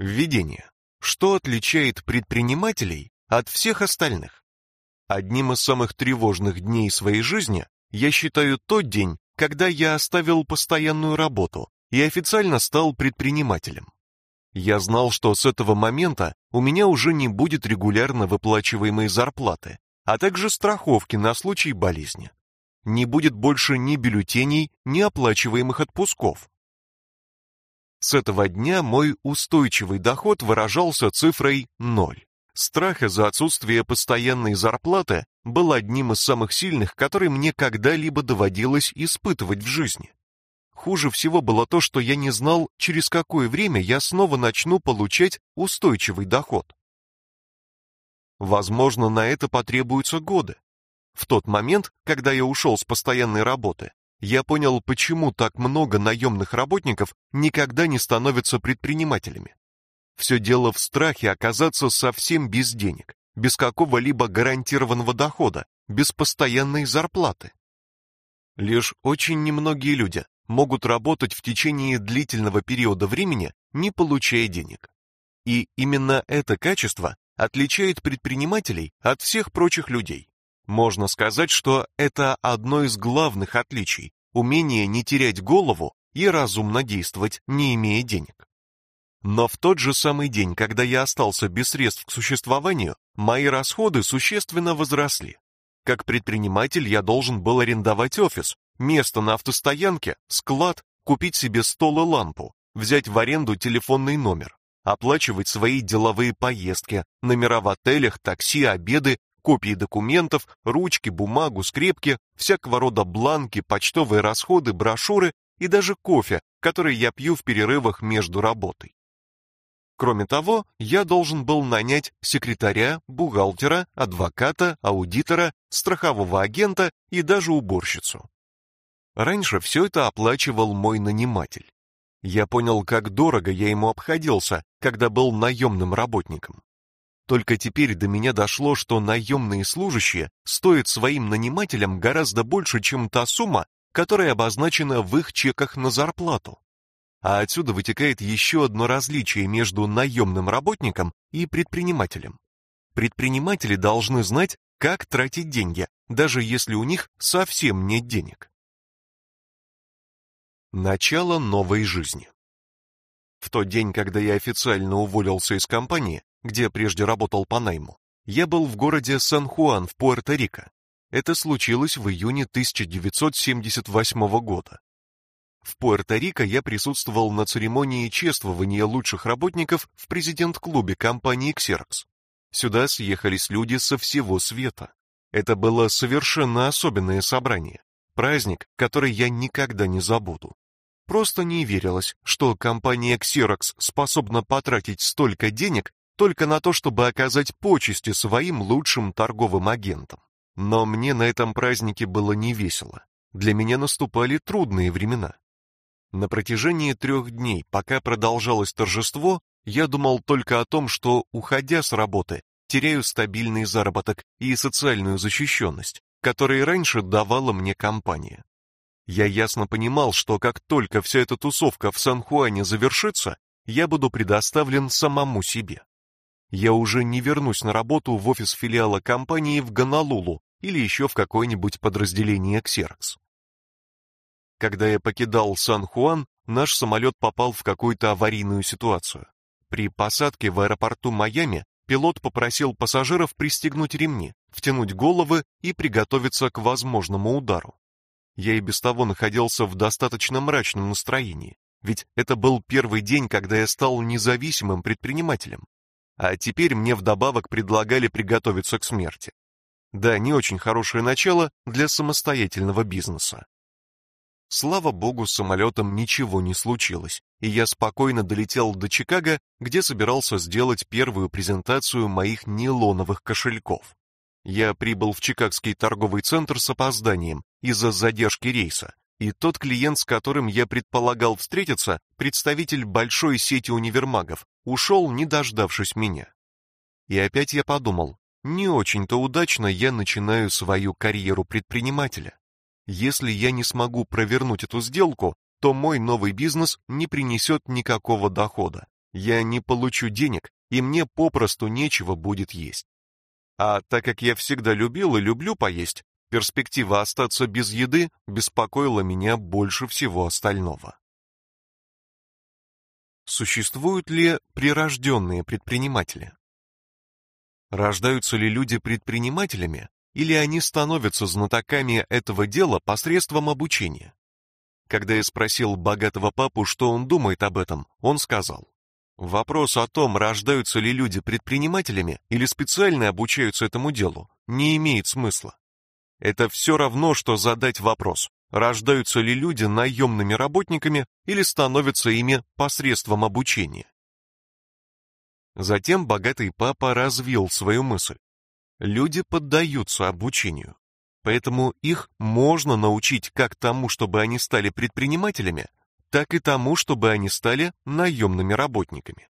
Введение. Что отличает предпринимателей от всех остальных? Одним из самых тревожных дней своей жизни я считаю тот день, когда я оставил постоянную работу и официально стал предпринимателем. Я знал, что с этого момента у меня уже не будет регулярно выплачиваемой зарплаты, а также страховки на случай болезни. Не будет больше ни бюллетеней, ни оплачиваемых отпусков. С этого дня мой устойчивый доход выражался цифрой 0. Страх из-за отсутствия постоянной зарплаты был одним из самых сильных, который мне когда-либо доводилось испытывать в жизни. Хуже всего было то, что я не знал, через какое время я снова начну получать устойчивый доход. Возможно, на это потребуются годы. В тот момент, когда я ушел с постоянной работы, я понял, почему так много наемных работников никогда не становятся предпринимателями. Все дело в страхе оказаться совсем без денег, без какого-либо гарантированного дохода, без постоянной зарплаты. Лишь очень немногие люди могут работать в течение длительного периода времени, не получая денег. И именно это качество отличает предпринимателей от всех прочих людей. Можно сказать, что это одно из главных отличий умение не терять голову и разумно действовать, не имея денег. Но в тот же самый день, когда я остался без средств к существованию, мои расходы существенно возросли. Как предприниматель я должен был арендовать офис, место на автостоянке, склад, купить себе стол и лампу, взять в аренду телефонный номер, оплачивать свои деловые поездки, номера в отелях, такси, обеды, копии документов, ручки, бумагу, скрепки, всякого рода бланки, почтовые расходы, брошюры и даже кофе, который я пью в перерывах между работой. Кроме того, я должен был нанять секретаря, бухгалтера, адвоката, аудитора, страхового агента и даже уборщицу. Раньше все это оплачивал мой наниматель. Я понял, как дорого я ему обходился, когда был наемным работником. Только теперь до меня дошло, что наемные служащие стоят своим нанимателям гораздо больше, чем та сумма, которая обозначена в их чеках на зарплату. А отсюда вытекает еще одно различие между наемным работником и предпринимателем. Предприниматели должны знать, как тратить деньги, даже если у них совсем нет денег. Начало новой жизни. В тот день, когда я официально уволился из компании, где прежде работал по найму, я был в городе Сан-Хуан в Пуэрто-Рико. Это случилось в июне 1978 года. В Пуэрто-Рико я присутствовал на церемонии чествования лучших работников в президент-клубе компании Xerox. Сюда съехались люди со всего света. Это было совершенно особенное собрание, праздник, который я никогда не забуду. Просто не верилось, что компания Xerox способна потратить столько денег только на то, чтобы оказать почести своим лучшим торговым агентам. Но мне на этом празднике было не весело. Для меня наступали трудные времена. На протяжении трех дней, пока продолжалось торжество, я думал только о том, что, уходя с работы, теряю стабильный заработок и социальную защищенность, которые раньше давала мне компания. Я ясно понимал, что как только вся эта тусовка в Сан-Хуане завершится, я буду предоставлен самому себе. Я уже не вернусь на работу в офис филиала компании в Гонолулу или еще в какое-нибудь подразделение Xerox. Когда я покидал Сан-Хуан, наш самолет попал в какую-то аварийную ситуацию. При посадке в аэропорту Майами пилот попросил пассажиров пристегнуть ремни, втянуть головы и приготовиться к возможному удару. Я и без того находился в достаточно мрачном настроении, ведь это был первый день, когда я стал независимым предпринимателем. А теперь мне вдобавок предлагали приготовиться к смерти. Да, не очень хорошее начало для самостоятельного бизнеса. Слава богу, с самолетом ничего не случилось, и я спокойно долетел до Чикаго, где собирался сделать первую презентацию моих нейлоновых кошельков. Я прибыл в Чикагский торговый центр с опозданием из-за задержки рейса, и тот клиент, с которым я предполагал встретиться, представитель большой сети универмагов, ушел, не дождавшись меня. И опять я подумал, не очень-то удачно я начинаю свою карьеру предпринимателя. Если я не смогу провернуть эту сделку, то мой новый бизнес не принесет никакого дохода, Я не получу денег, и мне попросту нечего будет есть. А так как я всегда любил и люблю поесть, перспектива остаться без еды беспокоила меня больше всего остального. Существуют ли прирожденные предприниматели? Рождаются ли люди предпринимателями, или они становятся знатоками этого дела посредством обучения? Когда я спросил богатого папу, что он думает об этом, он сказал: "Вопрос о том, рождаются ли люди предпринимателями или специально обучаются этому делу, не имеет смысла. Это все равно что задать вопрос: рождаются ли люди наемными работниками или становятся ими посредством обучения?" Затем богатый папа развил свою мысль. Люди поддаются обучению. Поэтому их можно научить как тому, чтобы они стали предпринимателями, так и тому, чтобы они стали наемными работниками.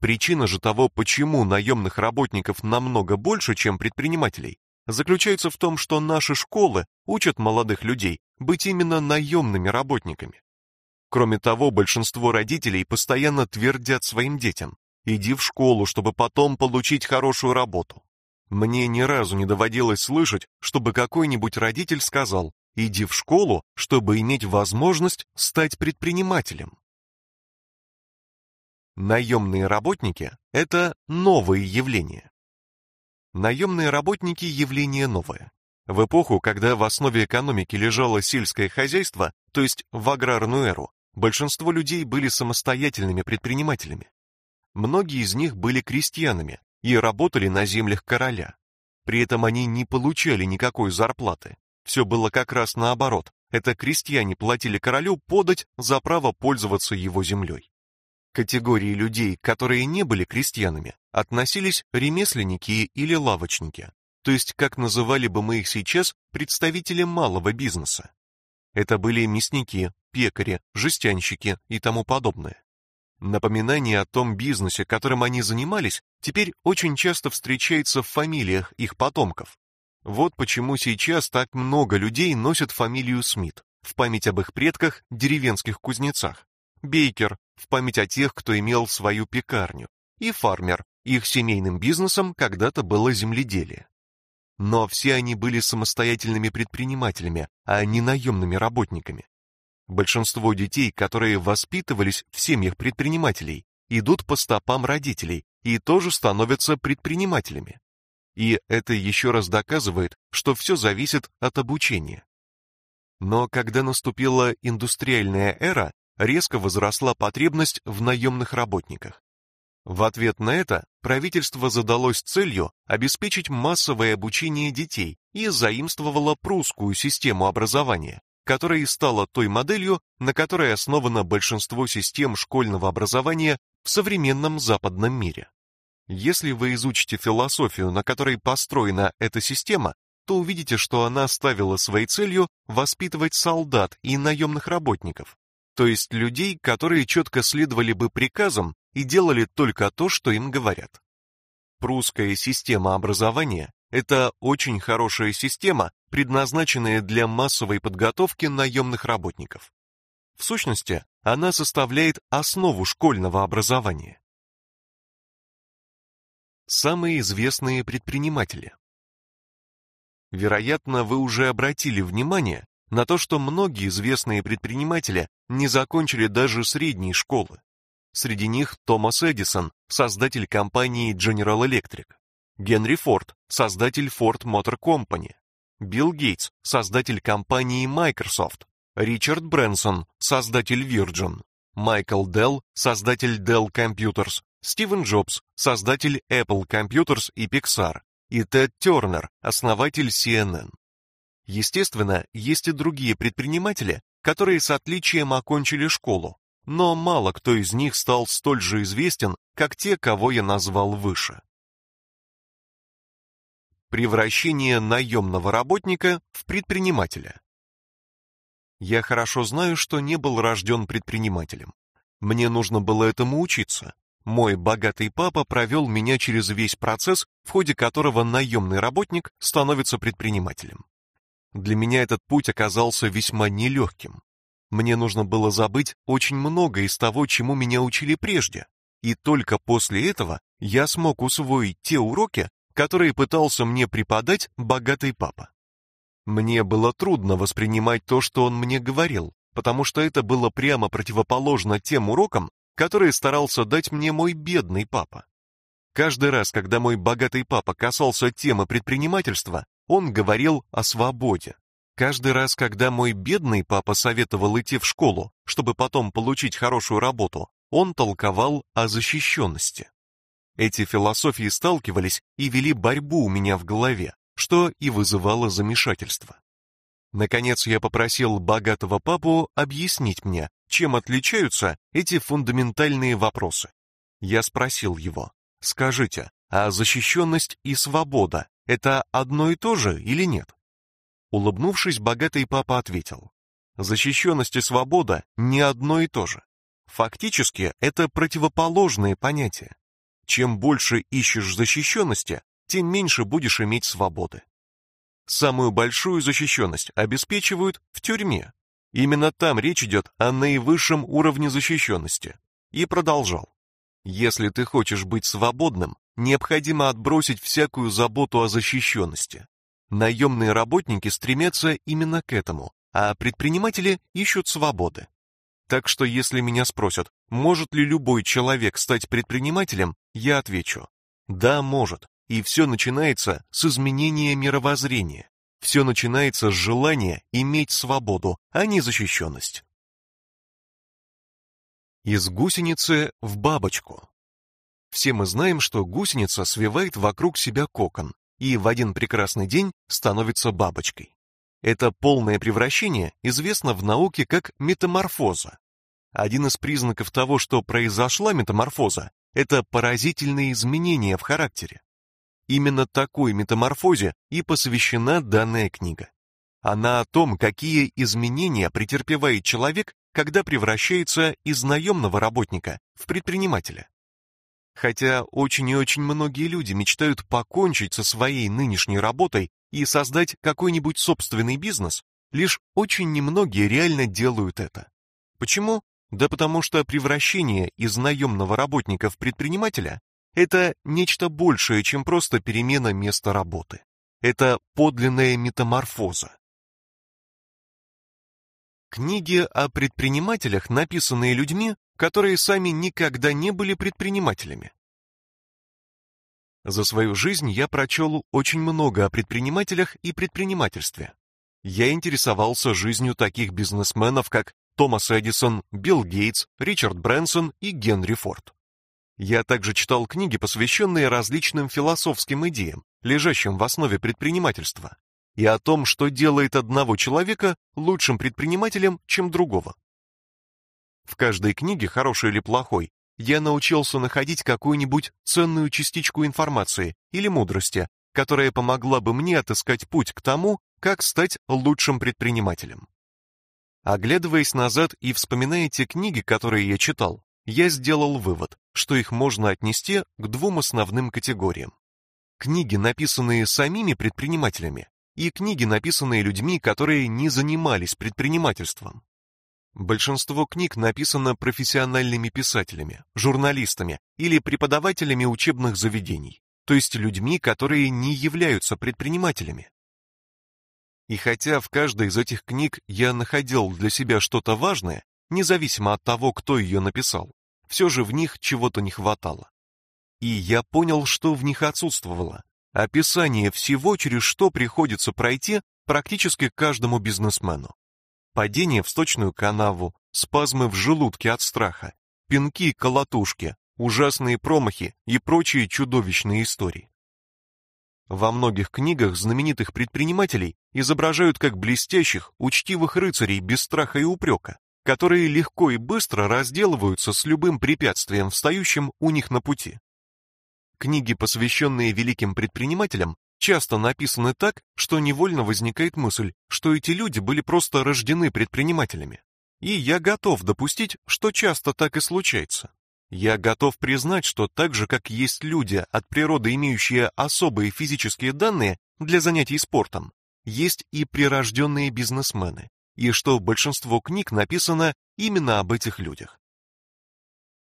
Причина же того, почему наемных работников намного больше, чем предпринимателей, заключается в том, что наши школы учат молодых людей быть именно наемными работниками. Кроме того, большинство родителей постоянно твердят своим детям: Иди в школу, чтобы потом получить хорошую работу. Мне ни разу не доводилось слышать, чтобы какой-нибудь родитель сказал: "Иди в школу, чтобы иметь возможность стать предпринимателем". Наемные работники это новое явление. Наемные работники явление новое. В эпоху, когда в основе экономики лежало сельское хозяйство, то есть в аграрную эру, большинство людей были самостоятельными предпринимателями. Многие из них были крестьянами и работали на землях короля. При этом они не получали никакой зарплаты. Все было как раз наоборот. Это крестьяне платили королю подать за право пользоваться его землей. Категории людей, которые не были крестьянами, относились ремесленники или лавочники, то есть, как называли бы мы их сейчас, представители малого бизнеса. Это были мясники, пекари, жестянщики и тому подобное. Напоминание о том бизнесе, которым они занимались, теперь очень часто встречается в фамилиях их потомков. Вот почему сейчас так много людей носят фамилию Смит в память об их предках, деревенских кузнецах. Бейкер в память о тех, кто имел свою пекарню, и фармер, их семейным бизнесом когда-то было земледелие. Но все они были самостоятельными предпринимателями, а не наемными работниками. Большинство детей, которые воспитывались в семьях предпринимателей, идут по стопам родителей и тоже становятся предпринимателями. И это еще раз доказывает, что все зависит от обучения. Но когда наступила индустриальная эра, резко возросла потребность в наемных работниках. В ответ на это правительство задалось целью обеспечить массовое обучение детей и заимствовало прусскую систему образования, которая и стала той моделью, на которой основано большинство систем школьного образования в современном западном мире. Если вы изучите философию, на которой построена эта система, то увидите, что она ставила своей целью воспитывать солдат и наемных работников, то есть людей, которые четко следовали бы приказам и делали только то, что им говорят. Прусская система образования это очень хорошая система, предназначенная для массовой подготовки наемных работников. В сущности, она составляет основу школьного образования. Самые известные предприниматели. Вероятно, вы уже обратили внимание на то, что многие известные предприниматели не закончили даже средней школы. Среди них Томас Эдисон, создатель компании General Electric. Генри Форд, создатель Ford Motor Company, Билл Гейтс, создатель компании Microsoft, Ричард Брэнсон, создатель Virgin, Майкл Делл, создатель Dell Computers, Стивен Джобс, создатель Apple Computers и Pixar, и Тед Тернер, основатель CNN. Естественно, есть и другие предприниматели, которые с отличием окончили школу, но мало кто из них стал столь же известен, как те, кого я назвал выше. Превращение наемного работника в предпринимателя. Я хорошо знаю, что не был рожден предпринимателем. Мне нужно было этому учиться. Мой богатый папа провел меня через весь процесс, в ходе которого наемный работник становится предпринимателем. Для меня этот путь оказался весьма нелегким. Мне нужно было забыть очень много из того, чему меня учили прежде, И только после этого я смог усвоить те уроки, которые пытался мне преподать богатый папа. Мне было трудно воспринимать то, что он мне говорил, потому что это было прямо противоположно тем урокам, которые старался дать мне мой бедный папа. Каждый раз, когда мой богатый папа касался темы предпринимательства, он говорил о свободе. Каждый раз, когда мой бедный папа советовал идти в школу, чтобы потом получить хорошую работу, он толковал о защищенности. Эти философии сталкивались и вели борьбу у меня в голове, что и вызывало замешательство. Наконец я попросил богатого папу объяснить мне, чем отличаются эти фундаментальные вопросы. Я спросил его: "Скажите, а защищенность и свобода это одно и то же или нет?" Улыбнувшись, богатый папа ответил: "Защищенность и свобода не одно и то же. Фактически это противоположные понятия. Чем больше ищешь защищенности, тем меньше будешь иметь свободы. Самую большую защищенность обеспечивают в тюрьме. Именно там речь идет о наивысшем уровне защищенности. И продолжал. Если ты хочешь быть свободным, необходимо отбросить всякую заботу о защищенности. Наемные работники стремятся именно к этому, а предприниматели ищут свободы. Так что если меня спросят, может ли любой человек стать предпринимателем, я отвечу: да, может. И все начинается с изменения мировоззрения. Все начинается с желания иметь свободу, а не защищенность. Из гусеницы в бабочку. Все мы знаем, что гусеница свивает вокруг себя кокон и в один прекрасный день становится бабочкой. Это полное превращение известно в науке как метаморфоза. Один из признаков того, что произошла метаморфоза, это поразительные изменения в характере. Именно такой метаморфозе и посвящена данная книга. Она о том, какие изменения претерпевает человек, когда превращается из наемного работника в предпринимателя. Хотя очень и очень многие люди мечтают покончить со своей нынешней работой и создать какой-нибудь собственный бизнес, лишь очень немногие реально делают это. Почему? Да потому что превращение из наемного работника в предпринимателя это нечто большее, чем просто перемена места работы. Это подлинная метаморфоза. Книги о предпринимателях, написанные людьми, которые сами никогда не были предпринимателями. За свою жизнь я прочел очень много о предпринимателях и предпринимательстве. Я интересовался жизнью таких бизнесменов, как Томас Эдисон, Билл Гейтс, Ричард Брэнсон и Генри Форд. Я также читал книги, посвященные различным философским идеям, лежащим в основе предпринимательства, и о том, что делает одного человека лучшим предпринимателем, чем другого. В каждой книге, хорошей или плохой, я научился находить какую-нибудь ценную частичку информации или мудрости, которая помогла бы мне отыскать путь к тому, как стать лучшим предпринимателем. Оглядываясь назад и вспоминая те книги, которые я читал, я сделал вывод, что их можно отнести к двум основным категориям. Книги, написанные самими предпринимателями, и книги, написанные людьми, которые не занимались предпринимательством. Большинство книг написано профессиональными писателями, журналистами или преподавателями учебных заведений, то есть людьми, которые не являются предпринимателями. И хотя в каждой из этих книг я находил для себя что-то важное, независимо от того, кто ее написал, все же в них чего-то не хватало. И я понял, что в них отсутствовало. Описание всего, через что приходится пройти практически каждому бизнесмену. Падение в сточную канаву, спазмы в желудке от страха, пинки, колотушки, ужасные промахи и прочие чудовищные истории. Во многих книгах знаменитых предпринимателей изображают как блестящих, учтивых рыцарей без страха и упрека, которые легко и быстро разделываются с любым препятствием, встающим у них на пути. Книги, посвященные великим предпринимателям, часто написаны так, что невольно возникает мысль, что эти люди были просто рождены предпринимателями. И я готов допустить, что часто так и случается. Я готов признать, что так же, как есть люди от природы, имеющие особые физические данные для занятий спортом, есть и прирожденные бизнесмены, и что большинство книг написано именно об этих людях.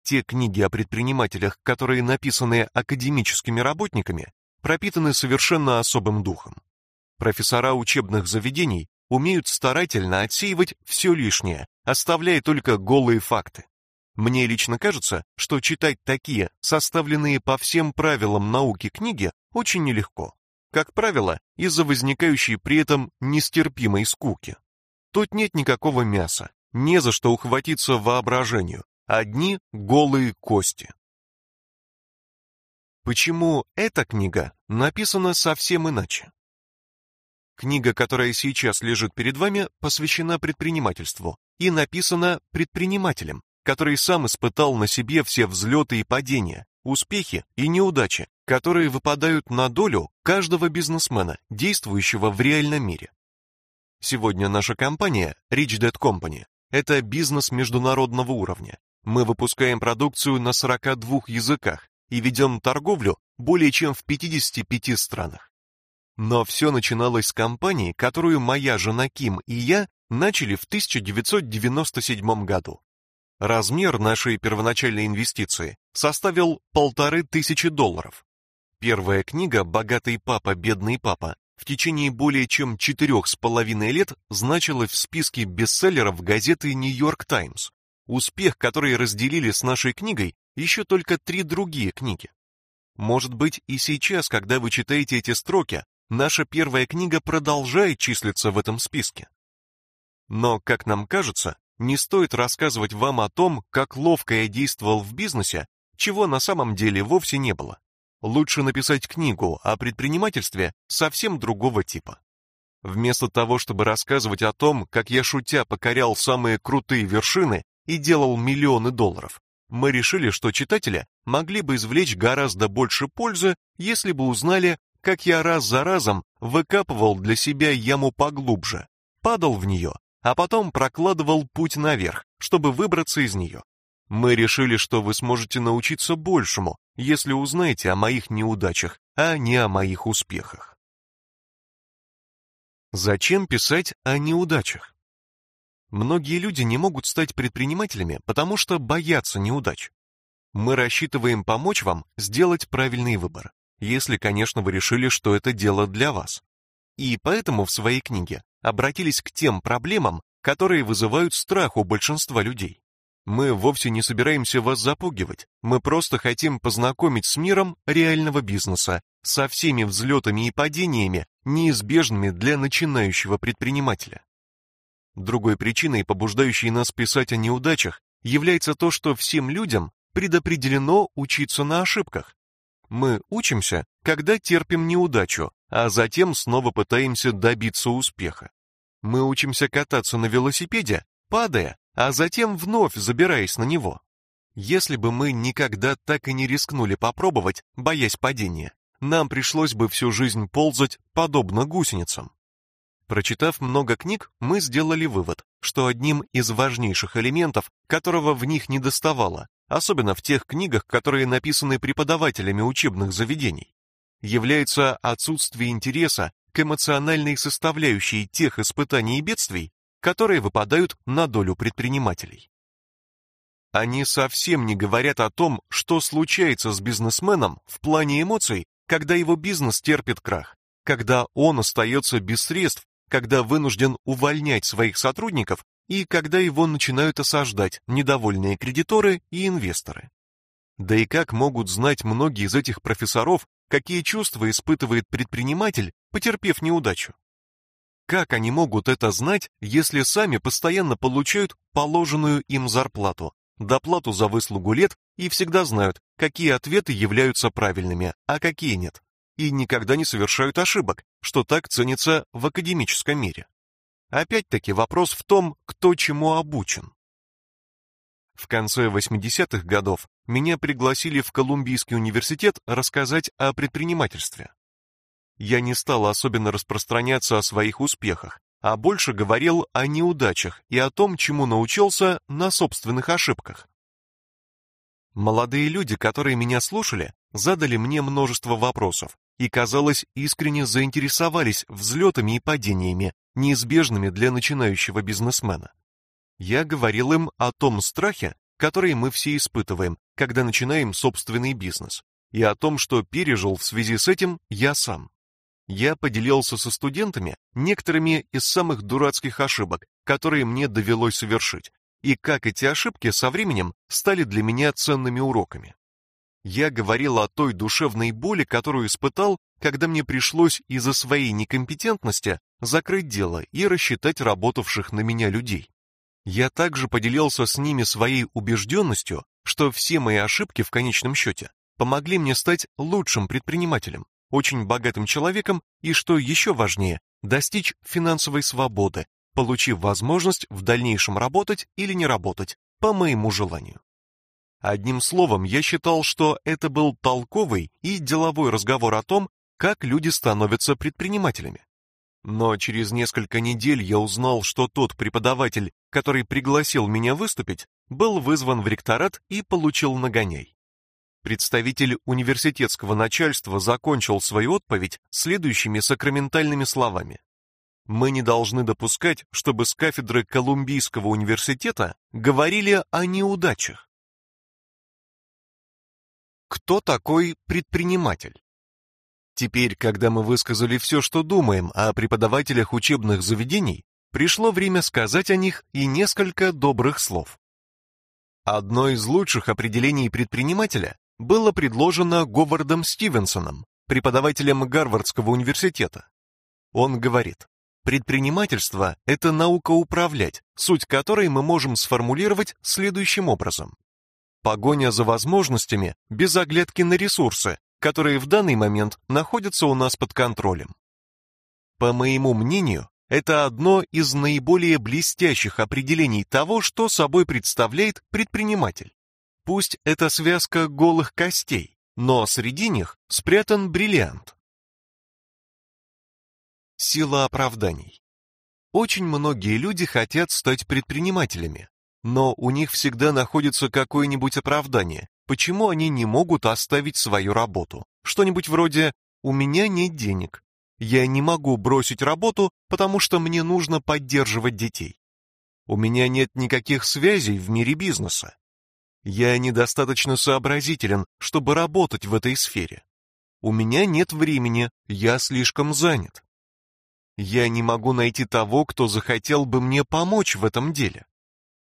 Те книги о предпринимателях, которые написаны академическими работниками, пропитаны совершенно особым духом. Профессора учебных заведений умеют старательно отсеивать все лишнее, оставляя только голые факты. Мне лично кажется, что читать такие, составленные по всем правилам науки книги, очень нелегко. Как правило, из-за возникающей при этом нестерпимой скуки. Тут нет никакого мяса, не за что ухватиться воображению, одни голые кости. Почему эта книга написана совсем иначе? Книга, которая сейчас лежит перед вами, посвящена предпринимательству и написана предпринимателем, который сам испытал на себе все взлеты и падения, успехи и неудачи, которые выпадают на долю каждого бизнесмена, действующего в реальном мире. Сегодня наша компания Rich Dad Company это бизнес международного уровня. Мы выпускаем продукцию на 42 языках и ведем торговлю более чем в 55 странах. Но все начиналось с компании, которую моя жена Ким и я начали в 1997 году. Размер нашей первоначальной инвестиции составил полторы тысячи долларов. Первая книга «Богатый папа, бедный папа» в течение более чем четырех с половиной лет значилась в списке бестселлеров газеты «Нью-Йорк Таймс». Успех, который разделили с нашей книгой еще только три другие книги. Может быть, и сейчас, когда вы читаете эти строки, наша первая книга продолжает числиться в этом списке. Но, как нам кажется, не стоит рассказывать вам о том, как ловко я действовал в бизнесе, чего на самом деле вовсе не было. Лучше написать книгу о предпринимательстве совсем другого типа. Вместо того, чтобы рассказывать о том, как я шутя покорял самые крутые вершины и делал миллионы долларов, мы решили, что читателя могли бы извлечь гораздо больше пользы, если бы узнали, как я раз за разом выкапывал для себя яму поглубже, падал в нее, а потом прокладывал путь наверх, чтобы выбраться из нее. Мы решили, что вы сможете научиться большему, если узнаете о моих неудачах, а не о моих успехах. Зачем писать о неудачах? Многие люди не могут стать предпринимателями, потому что боятся неудач. Мы рассчитываем помочь вам сделать правильный выбор если, конечно, вы решили, что это дело для вас. И поэтому в своей книге обратились к тем проблемам, которые вызывают страх у большинства людей. Мы вовсе не собираемся вас запугивать, мы просто хотим познакомить с миром реального бизнеса, со всеми взлетами и падениями, неизбежными для начинающего предпринимателя. Другой причиной, побуждающей нас писать о неудачах, является то, что всем людям предопределено учиться на ошибках. Мы учимся, когда терпим неудачу, а затем снова пытаемся добиться успеха. Мы учимся кататься на велосипеде, падая, а затем вновь забираясь на него. Если бы мы никогда так и не рискнули попробовать, боясь падения, нам пришлось бы всю жизнь ползать подобно гусеницам. Прочитав много книг, мы сделали вывод, что одним из важнейших элементов, которого в них недоставало, особенно в тех книгах, которые написаны преподавателями учебных заведений, является отсутствие интереса к эмоциональной составляющей тех испытаний и бедствий, которые выпадают на долю предпринимателей. Они совсем не говорят о том, что случается с бизнесменом в плане эмоций, когда его бизнес терпит крах, когда он остается без средств, когда вынужден увольнять своих сотрудников и когда его начинают осаждать недовольные кредиторы и инвесторы. Да и как могут знать многие из этих профессоров, какие чувства испытывает предприниматель, потерпев неудачу? Как они могут это знать, если сами постоянно получают положенную им зарплату, доплату за выслугу лет и всегда знают, какие ответы являются правильными, а какие нет, и никогда не совершают ошибок, что так ценится в академическом мире? Опять-таки вопрос в том, кто чему обучен. В конце 80-х годов меня пригласили в Колумбийский университет рассказать о предпринимательстве. Я не стал особенно распространяться о своих успехах, а больше говорил о неудачах и о том, чему научился на собственных ошибках. Молодые люди, которые меня слушали, задали мне множество вопросов и, казалось, искренне заинтересовались взлетами и падениями, неизбежными для начинающего бизнесмена. Я говорил им о том страхе, которые мы все испытываем, когда начинаем собственный бизнес, и о том, что пережил в связи с этим я сам. Я поделился со студентами некоторыми из самых дурацких ошибок, которые мне довелось совершить, и как эти ошибки со временем стали для меня ценными уроками. Я говорил о той душевной боли, которую испытал, когда мне пришлось из-за своей некомпетентности закрыть дело и рассчитать работавших на меня людей. Я также поделился с ними своей убежденностью, что все мои ошибки в конечном счете помогли мне стать лучшим предпринимателем, очень богатым человеком и, что еще важнее, достичь финансовой свободы, получив возможность в дальнейшем работать или не работать по моему желанию. Одним словом, я считал, что это был толковый и деловой разговор о том, как люди становятся предпринимателями. Но через несколько недель я узнал, что тот преподаватель, который пригласил меня выступить, был вызван в ректорат и получил нагоняй. Представитель университетского начальства закончил свою отповедь следующими сакраментальными словами. Мы не должны допускать, чтобы с кафедры Колумбийского университета говорили о неудачах. Кто такой предприниматель? Теперь, когда мы высказали все, что думаем о преподавателях учебных заведений, пришло время сказать о них и несколько добрых слов. Одно из лучших определений предпринимателя было предложено Говардом Стивенсоном, преподавателем Гарвардского университета. Он говорит: Предпринимательство это наука управлять, суть которой мы можем сформулировать следующим образом: Погоня за возможностями без оглядки на ресурсы, которые в данный момент находятся у нас под контролем. По моему мнению, это одно из наиболее блестящих определений того, что собой представляет предприниматель. Пусть это связка голых костей, но среди них спрятан бриллиант. Сила оправданий. Очень многие люди хотят стать предпринимателями, но у них всегда находится какое-нибудь оправдание, почему они не могут оставить свою работу. Что-нибудь вроде «у меня нет денег», «я не могу бросить работу, потому что мне нужно поддерживать детей», «у меня нет никаких связей в мире бизнеса», «я недостаточно сообразителен, чтобы работать в этой сфере», «у меня нет времени, я слишком занят», «я не могу найти того, кто захотел бы мне помочь в этом деле»,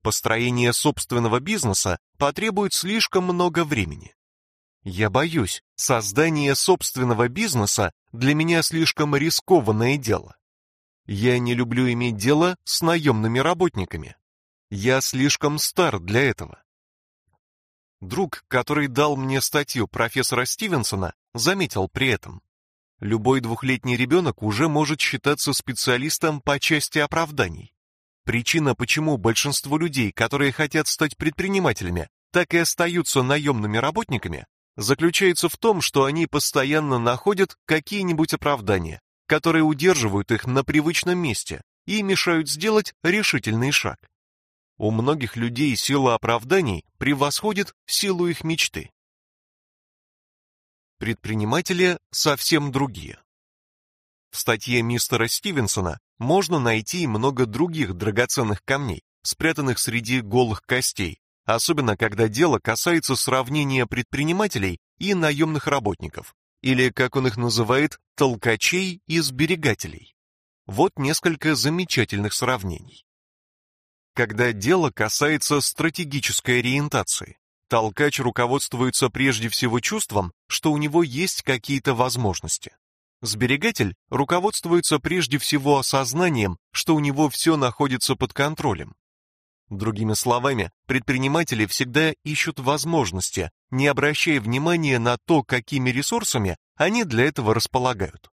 Построение собственного бизнеса потребует слишком много времени. Я боюсь, создание собственного бизнеса для меня слишком рискованное дело. Я не люблю иметь дело с наемными работниками. Я слишком стар для этого. Друг, который дал мне статью профессора Стивенсона, заметил при этом: любой двухлетний ребенок уже может считаться специалистом по части оправданий. Причина, почему большинство людей, которые хотят стать предпринимателями, так и остаются наемными работниками, заключается в том, что они постоянно находят какие-нибудь оправдания, которые удерживают их на привычном месте и мешают сделать решительный шаг. У многих людей сила оправданий превосходит силу их мечты. Предприниматели совсем другие. В статье мистера Стивенсона можно найти много других драгоценных камней, спрятанных среди голых костей, особенно когда дело касается сравнения предпринимателей и наемных работников, или, как он их называет, толкачей и сберегателей. Вот несколько замечательных сравнений. Когда дело касается стратегической ориентации, толкач руководствуется прежде всего чувством, что у него есть какие-то возможности. Сберегатель руководствуется прежде всего осознанием, что у него все находится под контролем. Другими словами, предприниматели всегда ищут возможности, не обращая внимания на то, какими ресурсами они для этого располагают.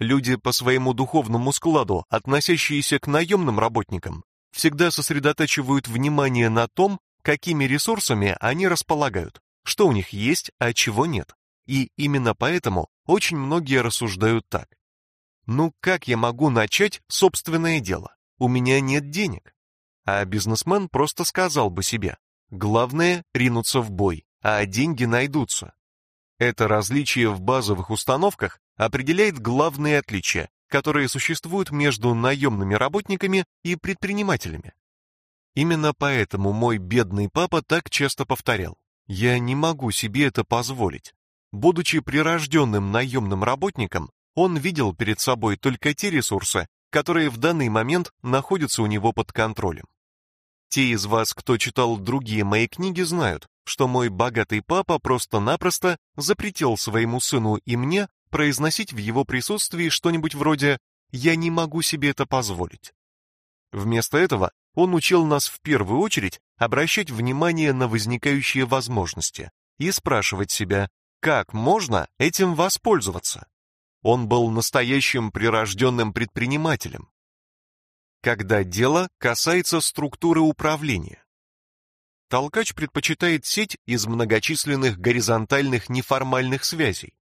Люди по своему духовному складу, относящиеся к наемным работникам, всегда сосредотачивают внимание на том, какими ресурсами они располагают, что у них есть, а чего нет. И именно поэтому очень многие рассуждают так. Ну как я могу начать собственное дело? У меня нет денег. А бизнесмен просто сказал бы себе, главное ринуться в бой, а деньги найдутся. Это различие в базовых установках определяет главные отличия, которые существуют между наемными работниками и предпринимателями. Именно поэтому мой бедный папа так часто повторял: "Я не могу себе это позволить". Будучи прирожденным наемным работником, он видел перед собой только те ресурсы, которые в данный момент находятся у него под контролем. Те из вас, кто читал другие мои книги, знают, что мой богатый папа просто-напросто запретил своему сыну и мне произносить в его присутствии что-нибудь вроде «я не могу себе это позволить». Вместо этого он учил нас в первую очередь обращать внимание на возникающие возможности и спрашивать себя, как можно этим воспользоваться. Он был настоящим прирожденным предпринимателем. Когда дело касается структуры управления. Толкач предпочитает сеть из многочисленных горизонтальных неформальных связей.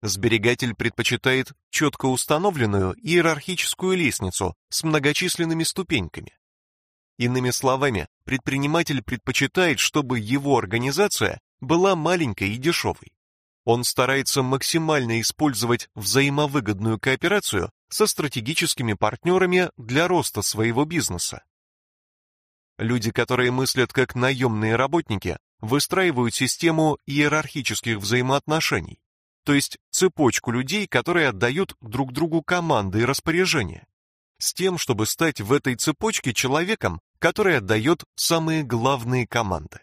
Сберегатель предпочитает четко установленную иерархическую лестницу с многочисленными ступеньками. Иными словами, предприниматель предпочитает, чтобы его организация была маленькой и дешевой. Он старается максимально использовать взаимовыгодную кооперацию со стратегическими партнерами для роста своего бизнеса. Люди, которые мыслят как наемные работники, выстраивают систему иерархических взаимоотношений, то есть цепочку людей, которые отдают друг другу команды и распоряжения, с тем, чтобы стать в этой цепочке человеком, который отдает самые главные команды.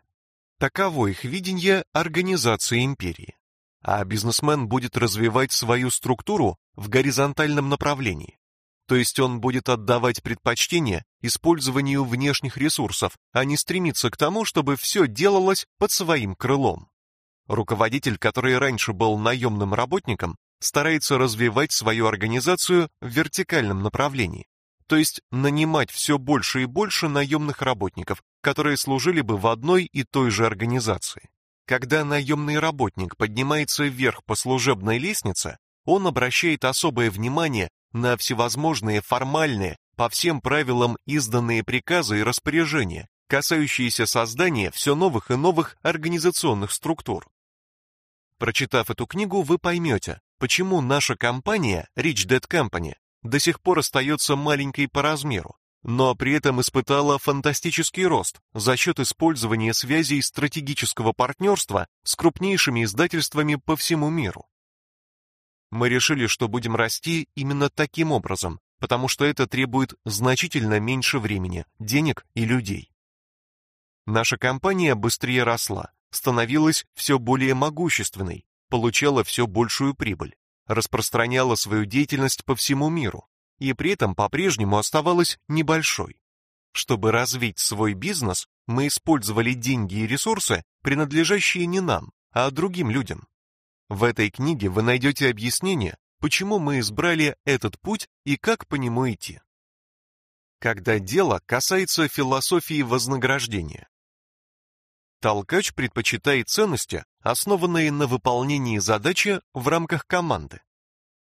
Таково их видение организации империи. А бизнесмен будет развивать свою структуру в горизонтальном направлении. То есть он будет отдавать предпочтение использованию внешних ресурсов, а не стремиться к тому, чтобы все делалось под своим крылом. Руководитель, который раньше был наемным работником, старается развивать свою организацию в вертикальном направлении, то есть нанимать все больше и больше наемных работников, которые служили бы в одной и той же организации. Когда наемный работник поднимается вверх по служебной лестнице, он обращает особое внимание на всевозможные формальные, по всем правилам изданные приказы и распоряжения, касающиеся создания все новых и новых организационных структур. Прочитав эту книгу, вы поймете, почему наша компания Rich Dad Company до сих пор остается маленькой по размеру, но при этом испытала фантастический рост за счет использования связей стратегического партнерства с крупнейшими издательствами по всему миру. Мы решили, что будем расти именно таким образом, потому что это требует значительно меньше времени, денег и людей. Наша компания быстрее росла, становилась все более могущественной, получала все большую прибыль, распространяла свою деятельность по всему миру и при этом по-прежнему оставалась небольшой. Чтобы развить свой бизнес, мы использовали деньги и ресурсы, принадлежащие не нам, а другим людям. В этой книге вы найдете объяснение, почему мы избрали этот путь и как по нему идти. Когда дело касается философии вознаграждения. Толкач предпочитает ценности, основанные на выполнении задачи в рамках команды.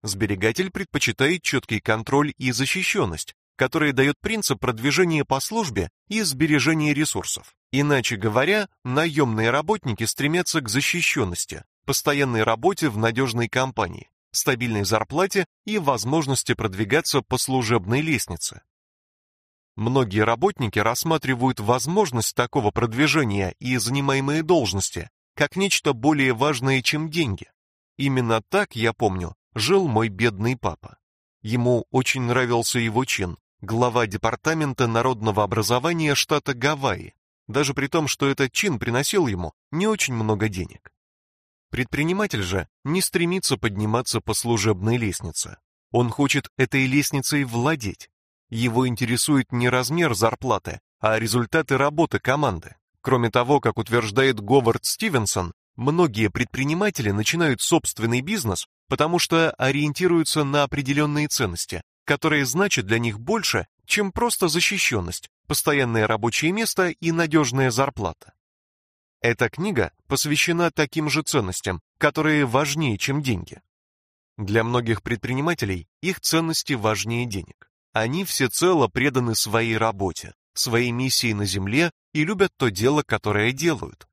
Сберегатель предпочитает четкий контроль и защищенность, который дает принцип продвижения по службе и сбережения ресурсов. Иначе говоря, наемные работники стремятся к защищенности, постоянной работе в надежной компании, стабильной зарплате и возможности продвигаться по служебной лестнице. Многие работники рассматривают возможность такого продвижения и занимаемые должности как нечто более важное, чем деньги. Именно так, я помню, жил мой бедный папа. Ему очень нравился его чин глава департамента народного образования штата Гавайи, даже при том, что этот чин приносил ему не очень много денег. Предприниматель же не стремится подниматься по служебной лестнице. Он хочет этой лестницей владеть, его интересует не размер зарплаты, а результаты работы команды. Кроме того, как утверждает Говард Стивенсон, многие предприниматели начинают собственный бизнес, потому что ориентируются на определенные ценности, которые значат для них больше, чем просто защищенность, постоянное рабочее место и надежная зарплата. Эта книга посвящена таким же ценностям, которые важнее, чем деньги. Для многих предпринимателей их ценности важнее денег. Они всецело преданы своей работе, своей миссии на земле и любят то дело, которое делают.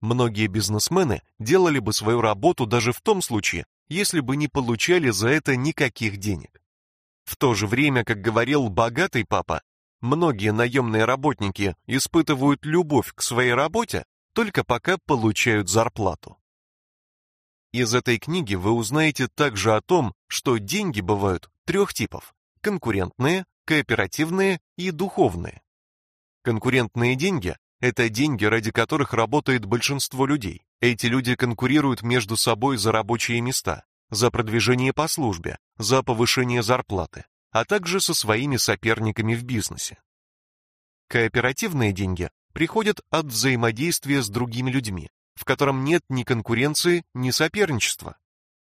Многие бизнесмены делали бы свою работу даже в том случае, если бы не получали за это никаких денег. В то же время, как говорил богатый папа, многие наемные работники испытывают любовь к своей работе только пока получают зарплату. Из этой книги вы узнаете также о том, что деньги бывают трех типов: конкурентные, кооперативные и духовные. Конкурентные деньги это деньги, ради которых работает большинство людей. Эти люди конкурируют между собой за рабочие места, за продвижение по службе, за повышение зарплаты, а также со своими соперниками в бизнесе. Кооперативные деньги приходят от взаимодействия с другими людьми, в котором нет ни конкуренции, ни соперничества.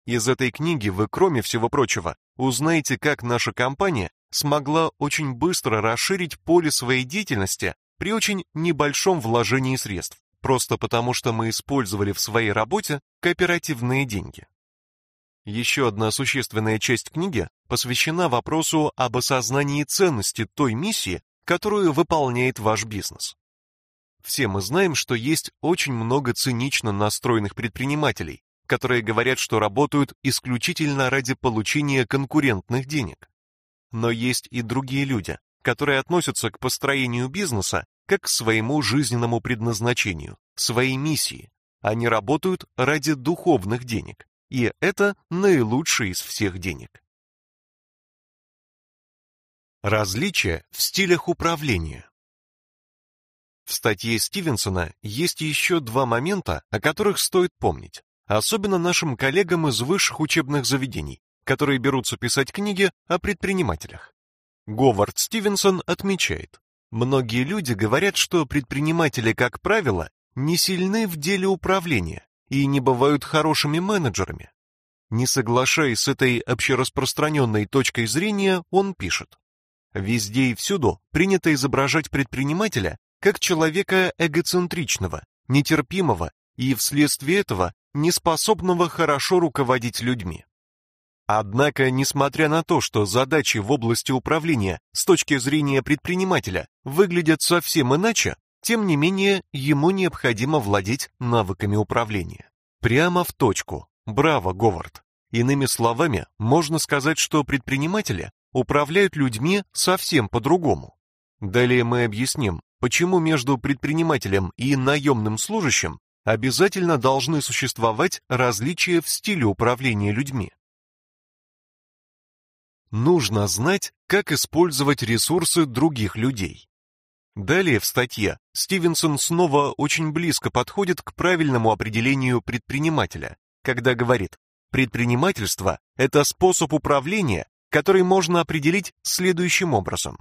Из этой книги вы, кроме всего прочего, узнаете, как наша компания смогла очень быстро расширить поле своей деятельности при очень небольшом вложении средств, просто потому что мы использовали в своей работе кооперативные деньги. Еще одна существенная часть книги посвящена вопросу об осознании ценности той миссии, которую выполняет ваш бизнес. Все мы знаем, что есть очень много цинично настроенных предпринимателей, которые говорят, что работают исключительно ради получения конкурентных денег. Но есть и другие люди, которые относятся к построению бизнеса как к своему жизненному предназначению, своей миссии. Они работают ради духовных денег, и это наилучший из всех денег. Различия в стилях управления. В статье Стивенсона есть еще два момента, о которых стоит помнить, особенно нашим коллегам из высших учебных заведений, которые берутся писать книги о предпринимателях. Говард Стивенсон отмечает, многие люди говорят, что предприниматели, как правило, не сильны в деле управления, и не бывают хорошими менеджерами. Не соглашаясь с этой общераспространенной точкой зрения, он пишет: Везде и всюду принято изображать предпринимателя как человека эгоцентричного, нетерпимого и вследствие этого неспособного хорошо руководить людьми. Однако, несмотря на то, что задачи в области управления с точки зрения предпринимателя выглядят совсем иначе, тем не менее, ему необходимо владеть навыками управления. Прямо в точку. Браво, Говард. Иными словами, можно сказать, что предприниматели управляют людьми совсем по-другому. Далее мы объясним, почему между предпринимателем и наемным служащим обязательно должны существовать различия в стиле управления людьми. Нужно знать, как использовать ресурсы других людей. Далее в статье Стивенсон снова очень близко подходит к правильному определению предпринимателя, когда говорит: предпринимательство это способ управления, который можно определить следующим образом: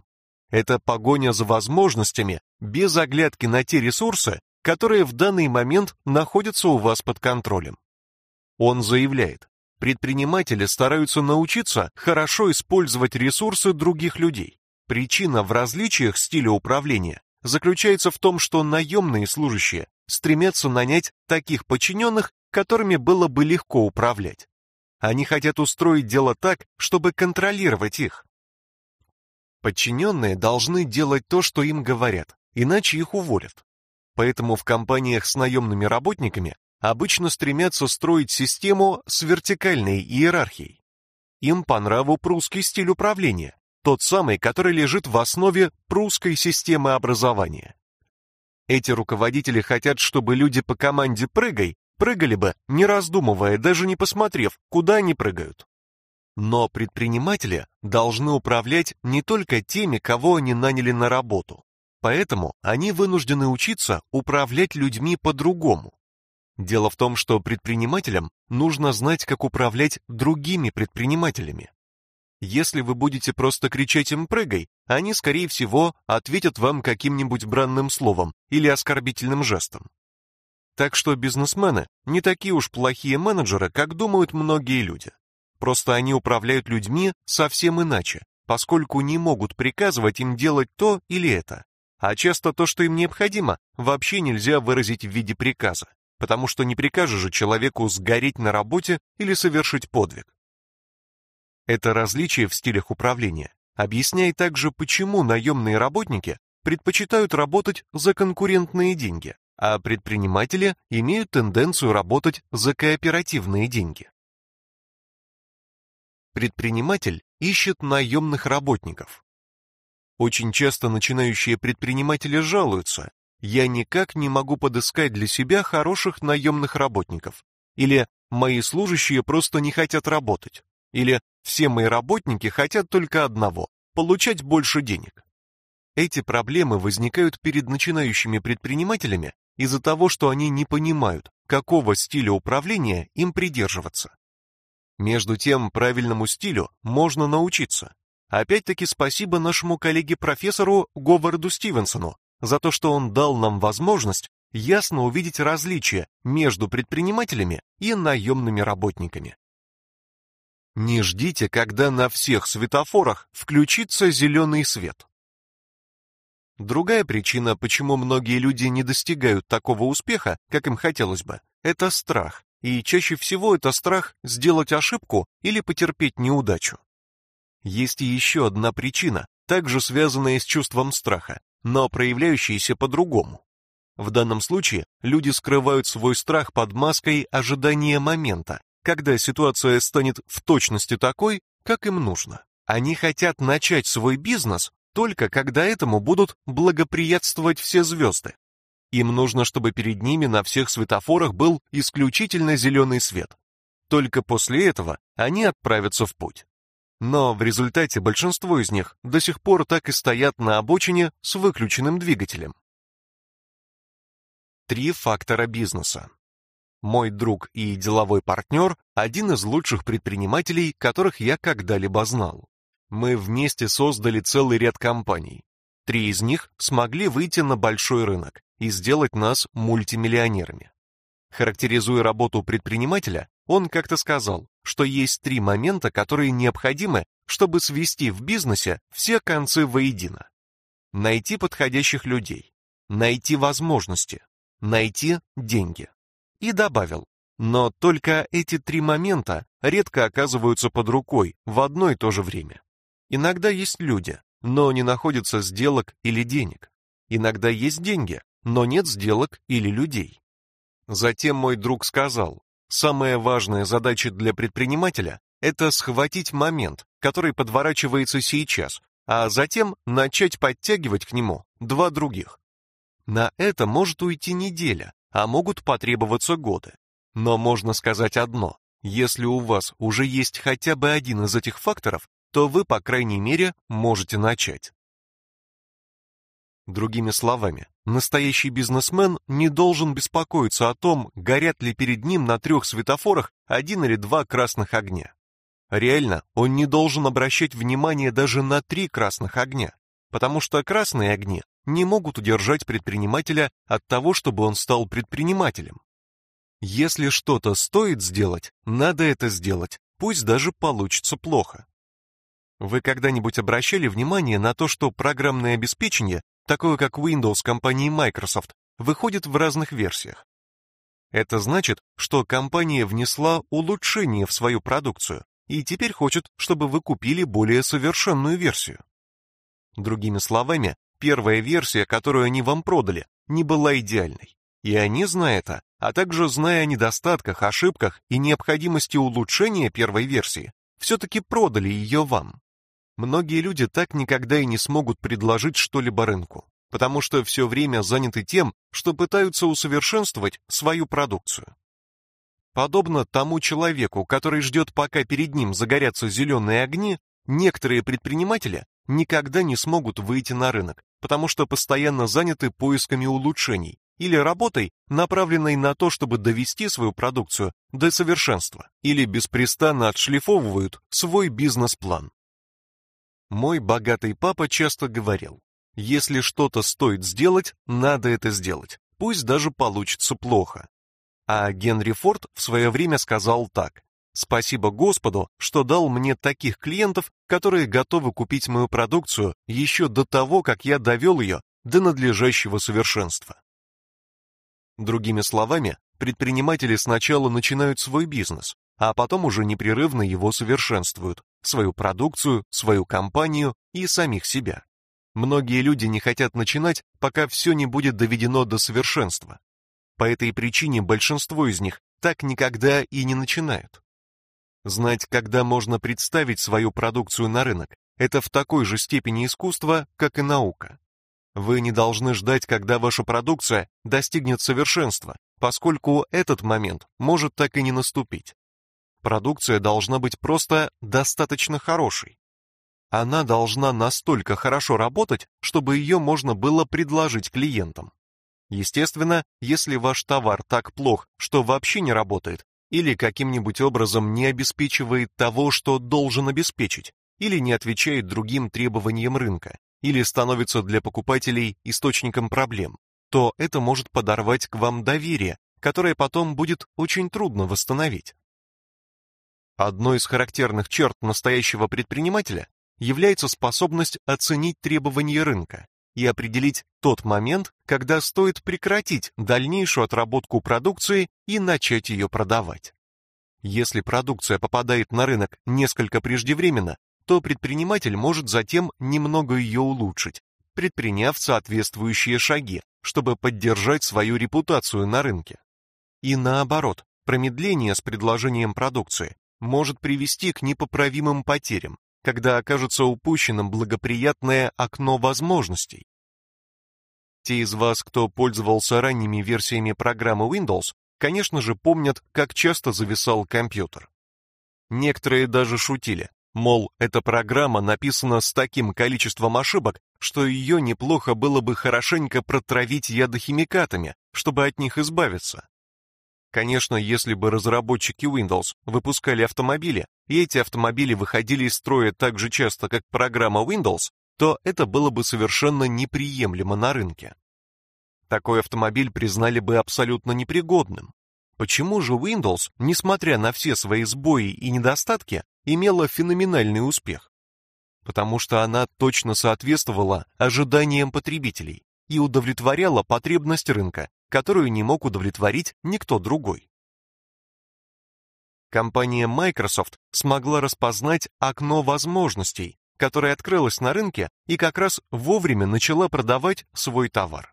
это погоня за возможностями без оглядки на те ресурсы, которые в данный момент находятся у вас под контролем. Он заявляет: предприниматели стараются научиться хорошо использовать ресурсы других людей Причина в различиях стиля управления заключается в том, что наемные служащие стремятся нанять таких подчиненных, которыми было бы легко управлять. Они хотят устроить дело так, чтобы контролировать их. Подчиненные должны делать то, что им говорят, иначе их уволят. Поэтому в компаниях с наемными работниками обычно стремятся строить систему с вертикальной иерархией. Им по нраву прусский стиль управления, тот самый, который лежит в основе прусской системы образования. Эти руководители хотят, чтобы люди по команде «прыгай» прыгали бы, не раздумывая, даже не посмотрев, куда они прыгают. Но предприниматели должны управлять не только теми, кого они наняли на работу. Поэтому они вынуждены учиться управлять людьми по-другому. Дело в том, что предпринимателям нужно знать, как управлять другими предпринимателями. Если вы будете просто кричать им «прыгай», они, скорее всего, ответят вам каким-нибудь бранным словом или оскорбительным жестом. Так что бизнесмены не такие уж плохие менеджеры, как думают многие люди. Просто они управляют людьми совсем иначе, поскольку не могут приказывать им делать то или это. А часто то, что им необходимо, вообще нельзя выразить в виде приказа, потому что не прикажешь же человеку сгореть на работе или совершить подвиг. Это различие в стилях управления объясняет также, почему наемные работники предпочитают работать за конкурентные деньги, а предприниматели имеют тенденцию работать за кооперативные деньги. Предприниматель ищет наемных работников. Очень часто начинающие предприниматели жалуются, я никак не могу подыскать для себя хороших наемных работников. Или мои служащие просто не хотят работать. Или все мои работники хотят только одного – получать больше денег. Эти проблемы возникают перед начинающими предпринимателями из-за того, что они не понимают, какого стиля управления им придерживаться. Между тем, правильному стилю можно научиться. Опять-таки спасибо нашему коллеге-профессору Говарду Стивенсону за то, что он дал нам возможность ясно увидеть различия между предпринимателями и наемными работниками. Не ждите, когда на всех светофорах включится зеленый свет. Другая причина, почему многие люди не достигают такого успеха, как им хотелось бы, это страх. И чаще всего это страх сделать ошибку или потерпеть неудачу. Есть еще одна причина, также связанная с чувством страха, но проявляющаяся по-другому. В данном случае люди скрывают свой страх под маской ожидания момента, когда ситуация станет в точности такой, как им нужно. Они хотят начать свой бизнес только когда этому будут благоприятствовать все звезды. Им нужно, чтобы перед ними на всех светофорах был исключительно зеленый свет. Только после этого они отправятся в путь. Но в результате большинство из них до сих пор так и стоят на обочине с выключенным двигателем. Три фактора бизнеса. Мой друг и деловой партнер – один из лучших предпринимателей, которых я когда-либо знал. Мы вместе создали целый ряд компаний. Три из них смогли выйти на большой рынок и сделать нас мультимиллионерами. Характеризуя работу предпринимателя, он как-то сказал, что есть три момента, которые необходимы, чтобы свести в бизнесе все концы воедино. Найти подходящих людей, найти возможности, найти деньги и добавил, но только эти три момента редко оказываются под рукой в одно и то же время. Иногда есть люди, но не находится сделок или денег. Иногда есть деньги, но нет сделок или людей. Затем мой друг сказал, самая важная задача для предпринимателя – это схватить момент, который подворачивается сейчас, а затем начать подтягивать к нему два других. На это может уйти неделя, а могут потребоваться годы. Но можно сказать одно: если у вас уже есть хотя бы один из этих факторов, то вы, по крайней мере, можете начать. Другими словами, настоящий бизнесмен не должен беспокоиться о том, горят ли перед ним на трех светофорах один или два красных огня. Реально, он не должен обращать внимание даже на три красных огня, потому что красные огни не могут удержать предпринимателя от того, чтобы он стал предпринимателем. Если что-то стоит сделать, надо это сделать, пусть даже получится плохо. Вы когда-нибудь обращали внимание на то, что программное обеспечение, такое как Windows компании Microsoft, выходит в разных версиях? Это значит, что компания внесла улучшение в свою продукцию и теперь хочет, чтобы вы купили более совершенную версию. Другими словами, Первая версия, которую они вам продали, не была идеальной. И они, зная это, а также зная о недостатках, ошибках и необходимости улучшения первой версии, все-таки продали ее вам. Многие люди так никогда и не смогут предложить что-либо рынку, потому что все время заняты тем, что пытаются усовершенствовать свою продукцию. Подобно тому человеку, который ждет, пока перед ним загорятся зеленые огни, некоторые предприниматели никогда не смогут выйти на рынок, потому что постоянно заняты поисками улучшений или работой, направленной на то, чтобы довести свою продукцию до совершенства, или беспрестанно отшлифовывают свой бизнес-план. Мой богатый папа часто говорил, если что-то стоит сделать, надо это сделать, пусть даже получится плохо. А Генри Форд в свое время сказал так, Спасибо Господу, что дал мне таких клиентов, которые готовы купить мою продукцию еще до того, как я довел ее до надлежащего совершенства. Другими словами, предприниматели сначала начинают свой бизнес, а потом уже непрерывно его совершенствуют, свою продукцию, свою компанию и самих себя. Многие люди не хотят начинать, пока все не будет доведено до совершенства. По этой причине большинство из них так никогда и не начинают. Знать, когда можно представить свою продукцию на рынок, это в такой же степени искусство, как и наука. Вы не должны ждать, когда ваша продукция достигнет совершенства, поскольку этот момент может так и не наступить. Продукция должна быть просто достаточно хорошей. Она должна настолько хорошо работать, чтобы ее можно было предложить клиентам. Естественно, если ваш товар так плох, что вообще не работает, или каким-нибудь образом не обеспечивает того, что должен обеспечить, или не отвечает другим требованиям рынка, или становится для покупателей источником проблем, то это может подорвать к вам доверие, которое потом будет очень трудно восстановить. Одной из характерных черт настоящего предпринимателя является способность оценить требования рынка и определить тот момент, когда стоит прекратить дальнейшую отработку продукции и начать ее продавать. Если продукция попадает на рынок несколько преждевременно, то предприниматель может затем немного ее улучшить, предприняв соответствующие шаги, чтобы поддержать свою репутацию на рынке. И наоборот, промедление с предложением продукции может привести к непоправимым потерям, когда окажется упущенным благоприятное окно возможностей. Те из вас, кто пользовался ранними версиями программы Windows, конечно же, помнят, как часто зависал компьютер. Некоторые даже шутили, мол, эта программа написана с таким количеством ошибок, что ее неплохо было бы хорошенько протравить ядохимикатами, чтобы от них избавиться. Конечно, если бы разработчики Windows выпускали автомобили, и эти автомобили выходили из строя так же часто, как программа Windows, то это было бы совершенно неприемлемо на рынке. Такой автомобиль признали бы абсолютно непригодным. Почему же Windows, несмотря на все свои сбои и недостатки, имела феноменальный успех? Потому что она точно соответствовала ожиданиям потребителей и удовлетворяла потребность рынка, которую не мог удовлетворить никто другой. Компания Microsoft смогла распознать окно возможностей, которое открылось на рынке и как раз вовремя начала продавать свой товар.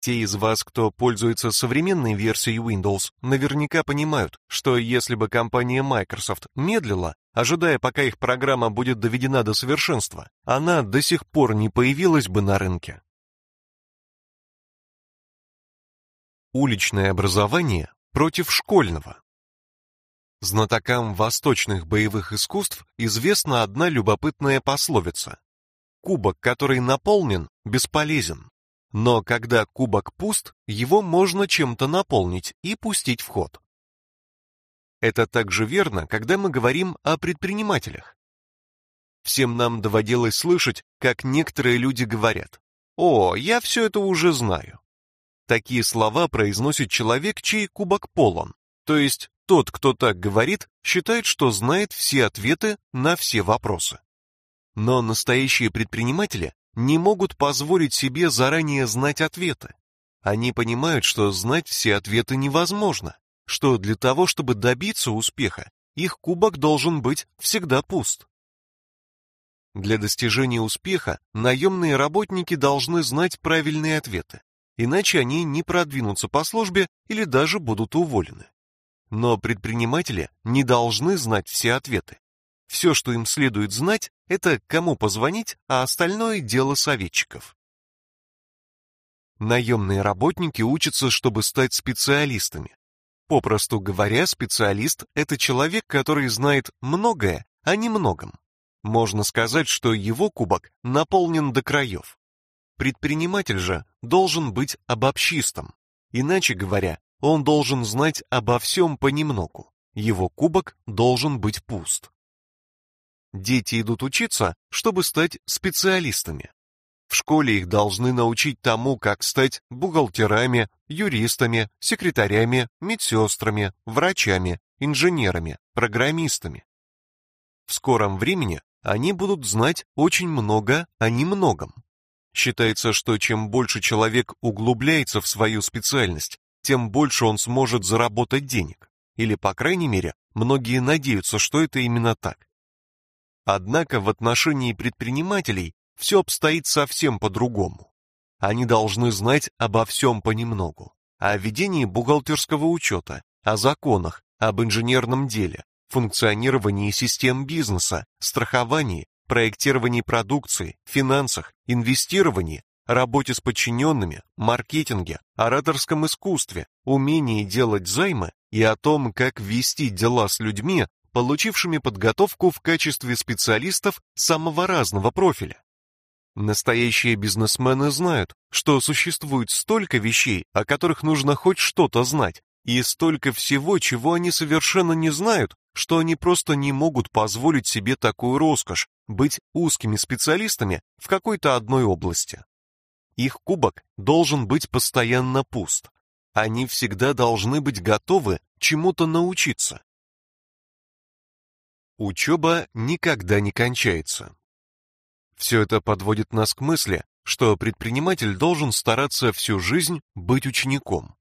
Те из вас, кто пользуется современной версией Windows, наверняка понимают, что если бы компания Microsoft медлила, ожидая, пока их программа будет доведена до совершенства, она до сих пор не появилась бы на рынке. Уличное образование против школьного. Знатокам восточных боевых искусств известна одна любопытная пословица: кубок, который наполнен, бесполезен. Но когда кубок пуст, его можно чем-то наполнить и пустить в ход. Это также верно, когда мы говорим о предпринимателях. Всем нам доводилось слышать, как некоторые люди говорят: "О, я все это уже знаю". Такие слова произносит человек, чей кубок полон. То есть тот, кто так говорит, считает, что знает все ответы на все вопросы. Но настоящие предприниматели не могут позволить себе заранее знать ответы. Они понимают, что знать все ответы невозможно, что для того, чтобы добиться успеха, их кубок должен быть всегда пуст. Для достижения успеха наемные работники должны знать правильные ответы иначе они не продвинутся по службе или даже будут уволены. Но предприниматели не должны знать все ответы. Все, что им следует знать, это кому позвонить, а остальное дело советчиков. Наемные работники учатся, чтобы стать специалистами. Попросту говоря, специалист – это человек, который знает многое о немногом. Можно сказать, что его кубок наполнен до краев. Предприниматель же должен быть обобщистом. Иначе говоря, он должен знать обо всем понемногу. Его кубок должен быть пуст. Дети идут учиться, чтобы стать специалистами. В школе их должны научить тому, как стать бухгалтерами, юристами, секретарями, медсестрами, врачами, инженерами, программистами. В скором времени они будут знать очень много о немногом. Считается, что чем больше человек углубляется в свою специальность, тем больше он сможет заработать денег. Или, по крайней мере, многие надеются, что это именно так. Однако в отношении предпринимателей все обстоит совсем по-другому. Они должны знать обо всем понемногу. О ведении бухгалтерского учета, о законах, об инженерном деле, функционировании систем бизнеса, страховании, проектировании продукции, финансах, инвестировании, работе с подчиненными, маркетинге, ораторском искусстве, умении делать займы и о том, как вести дела с людьми, получившими подготовку в качестве специалистов самого разного профиля. Настоящие бизнесмены знают, что существует столько вещей, о которых нужно хоть что-то знать, и столько всего, чего они совершенно не знают, что они просто не могут позволить себе такую роскошь быть узкими специалистами в какой-то одной области. Их кубок должен быть постоянно пуст. Они всегда должны быть готовы чему-то научиться. Учеба никогда не кончается. Все это подводит нас к мысли, что предприниматель должен стараться всю жизнь быть учеником.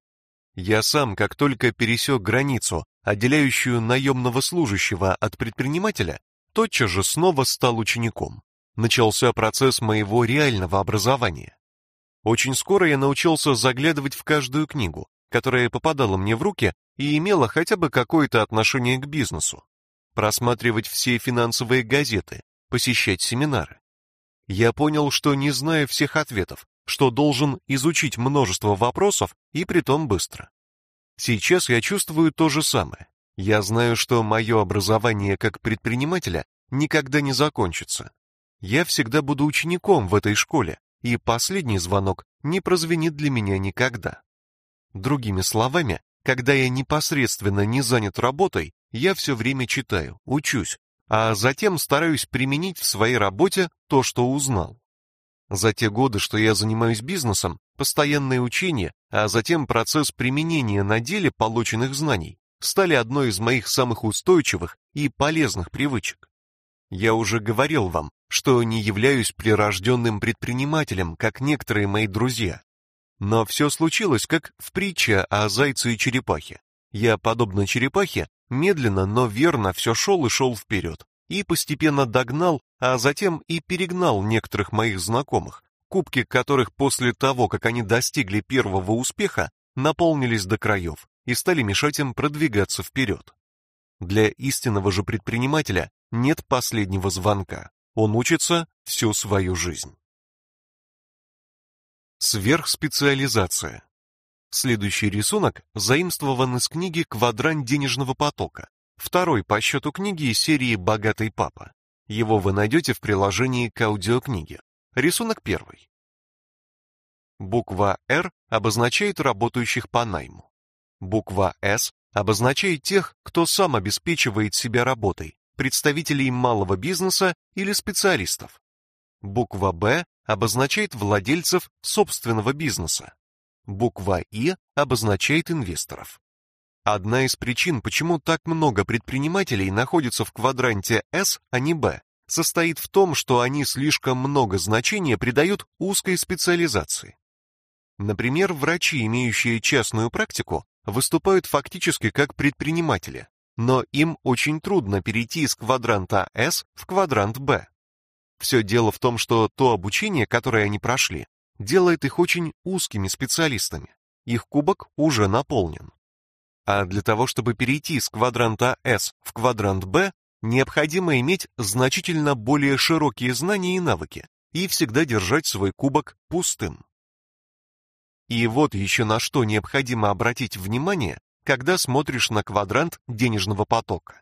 Я сам, как только пересек границу, отделяющую наемного служащего от предпринимателя, тотчас же снова стал учеником. Начался процесс моего реального образования. Очень скоро я научился заглядывать в каждую книгу, которая попадала мне в руки и имела хотя бы какое-то отношение к бизнесу, просматривать все финансовые газеты, посещать семинары. Я понял, что не знаю всех ответов, что должен изучить множество вопросов и притом быстро. Сейчас я чувствую то же самое. Я знаю, что мое образование как предпринимателя никогда не закончится. Я всегда буду учеником в этой школе, и последний звонок не прозвенит для меня никогда. Другими словами, когда я непосредственно не занят работой, я все время читаю, учусь, а затем стараюсь применить в своей работе то, что узнал. За те годы, что я занимаюсь бизнесом, постоянное учение, а затем процесс применения на деле полученных знаний стали одной из моих самых устойчивых и полезных привычек. Я уже говорил вам, что не являюсь прирожденным предпринимателем, как некоторые мои друзья. Но все случилось, как в притче о зайце и черепахе. Я, подобно черепахе, медленно, но верно все шел и шел вперед, и постепенно догнал, а затем и перегнал некоторых моих знакомых, кубки которых после того, как они достигли первого успеха, наполнились до краев и стали мешать им продвигаться вперед. Для истинного же предпринимателя нет последнего звонка. Он учится всю свою жизнь. Сверхспециализация. Следующий рисунок заимствован из книги «Квадрант денежного потока», второй по счету книги из серии «Богатый папа». Его вы найдете в приложении к аудиокниге. Рисунок первый. Буква «Р» обозначает работающих по найму. Буква «С» обозначает тех, кто сам обеспечивает себя работой, представителей малого бизнеса или специалистов. Буква «Б» обозначает владельцев собственного бизнеса. Буква И обозначает инвесторов. Одна из причин, почему так много предпринимателей находятся в квадранте С, а не Б, состоит в том, что они слишком много значения придают узкой специализации. Например, врачи, имеющие частную практику, выступают фактически как предприниматели, но им очень трудно перейти из квадранта С в квадрант Б. Все дело в том, что то обучение, которое они прошли, делает их очень узкими специалистами. Их кубок уже наполнен. А для того, чтобы перейти из квадранта S в квадрант B, необходимо иметь значительно более широкие знания и навыки и всегда держать свой кубок пустым. И вот еще на что необходимо обратить внимание, когда смотришь на квадрант денежного потока.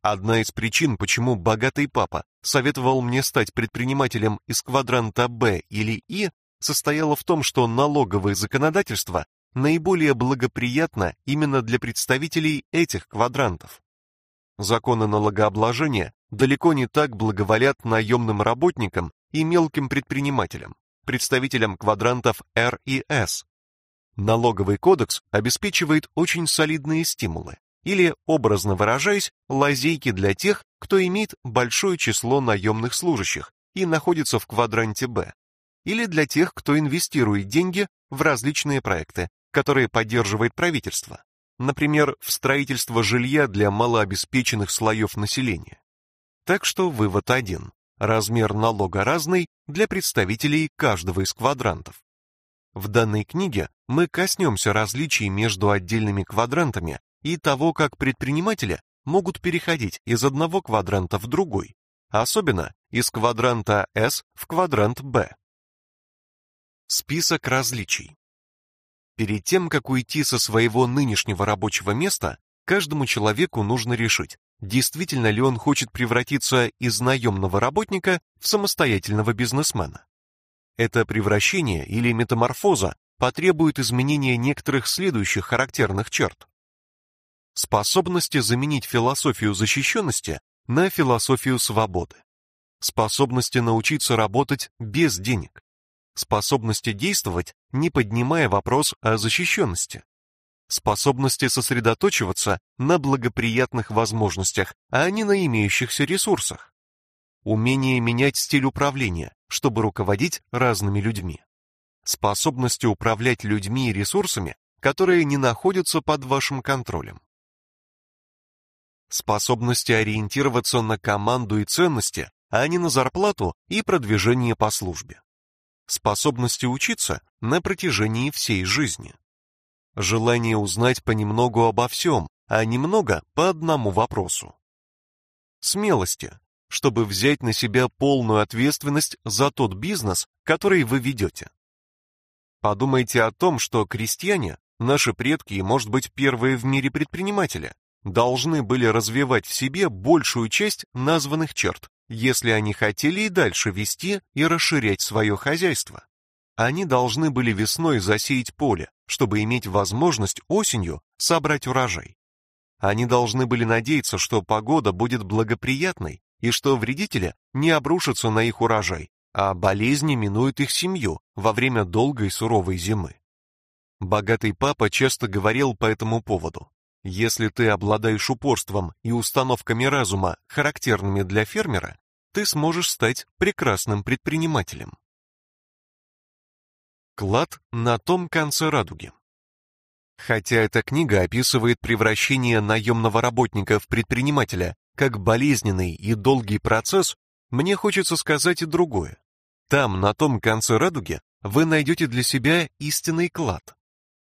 Одна из причин, почему богатый папа советовал мне стать предпринимателем из квадранта Б или И, состояла в том, что налоговое законодательство наиболее благоприятно именно для представителей этих квадрантов. Законы налогообложения далеко не так благоволят наемным работникам и мелким предпринимателям, представителям квадрантов R и S. Налоговый кодекс обеспечивает очень солидные стимулы, или, образно выражаясь, лазейки для тех, кто имеет большое число наемных служащих и находится в квадранте Б или для тех, кто инвестирует деньги в различные проекты, которые поддерживает правительство, например, в строительство жилья для малообеспеченных слоев населения. Так что вывод один. Размер налога разный для представителей каждого из квадрантов. В данной книге мы коснемся различий между отдельными квадрантами и того, как предприниматели могут переходить из одного квадранта в другой, особенно из квадранта S в квадрант B. Список различий. Перед тем, как уйти со своего нынешнего рабочего места, каждому человеку нужно решить, действительно ли он хочет превратиться из наемного работника в самостоятельного бизнесмена. Это превращение или метаморфоза потребует изменения некоторых следующих характерных черт. Способности заменить философию защищенности на философию свободы. Способности научиться работать без денег. Способности действовать, не поднимая вопрос о защищенности способности сосредоточиваться на благоприятных возможностях, а не на имеющихся ресурсах. Умение менять стиль управления, чтобы руководить разными людьми. Способности управлять людьми и ресурсами, которые не находятся под вашим контролем. Способности ориентироваться на команду и ценности, а не на зарплату и продвижение по службе. Способности учиться на протяжении всей жизни желание узнать понемногу обо всем, а немного по одному вопросу. Смелости, чтобы взять на себя полную ответственность за тот бизнес, который вы ведете. Подумайте о том, что крестьяне, наши предки и, может быть, первые в мире предприниматели, должны были развивать в себе большую часть названных черт, если они хотели и дальше вести и расширять свое хозяйство. Они должны были весной засеять поле, чтобы иметь возможность осенью собрать урожай. Они должны были надеяться, что погода будет благоприятной и что вредители не обрушатся на их урожай, а болезни минуют их семью во время долгой суровой зимы. Богатый папа часто говорил по этому поводу. Если ты обладаешь упорством и установками разума, характерными для фермера, ты сможешь стать прекрасным предпринимателем. Клад на том конце радуги. Хотя эта книга описывает превращение наемного работника в предпринимателя как болезненный и долгий процесс, мне хочется сказать и другое. Там, на том конце радуги, вы найдете для себя истинный клад.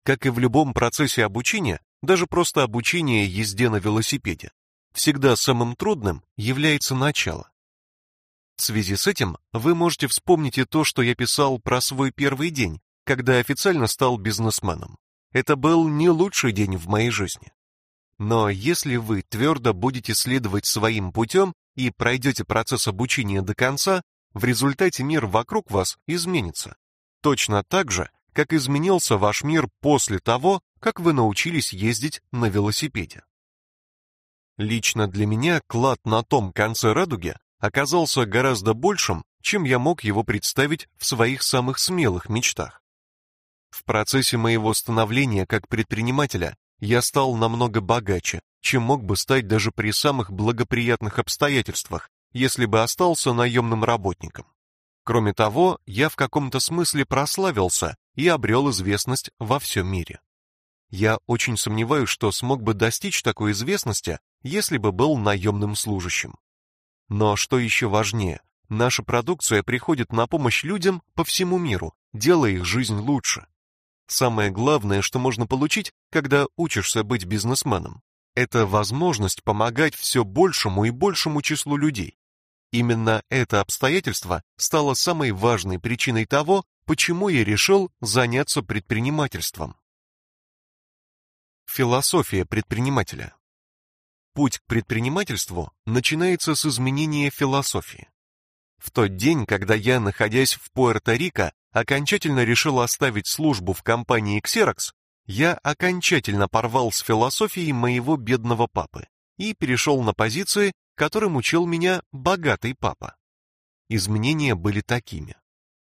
Как и в любом процессе обучения, даже просто обучение езде на велосипеде, всегда самым трудным является начало. В связи с этим вы можете вспомнить и то, что я писал про свой первый день, когда официально стал бизнесменом. Это был не лучший день в моей жизни. Но если вы твердо будете следовать своим путем и пройдете процесс обучения до конца, в результате мир вокруг вас изменится. Точно так же, как изменился ваш мир после того, как вы научились ездить на велосипеде. Лично для меня клад на том конце радуги оказался гораздо большим, чем я мог его представить в своих самых смелых мечтах. В процессе моего становления как предпринимателя я стал намного богаче, чем мог бы стать даже при самых благоприятных обстоятельствах, если бы остался наемным работником. Кроме того, я в каком-то смысле прославился и обрел известность во всем мире. Я очень сомневаюсь, что смог бы достичь такой известности, если бы был наемным служащим. Но что еще важнее, наша продукция приходит на помощь людям по всему миру, делая их жизнь лучше. Самое главное, что можно получить, когда учишься быть бизнесменом, это возможность помогать все большему и большему числу людей. Именно это обстоятельство стало самой важной причиной того, почему я решил заняться предпринимательством. Философия предпринимателя. Путь к предпринимательству начинается с изменения философии. В тот день, когда я, находясь в Пуэрто-Рико, окончательно решил оставить службу в компании Xerox, я окончательно порвал с философией моего бедного папы и перешел на позиции, которым учил меня богатый папа. Изменения были такими.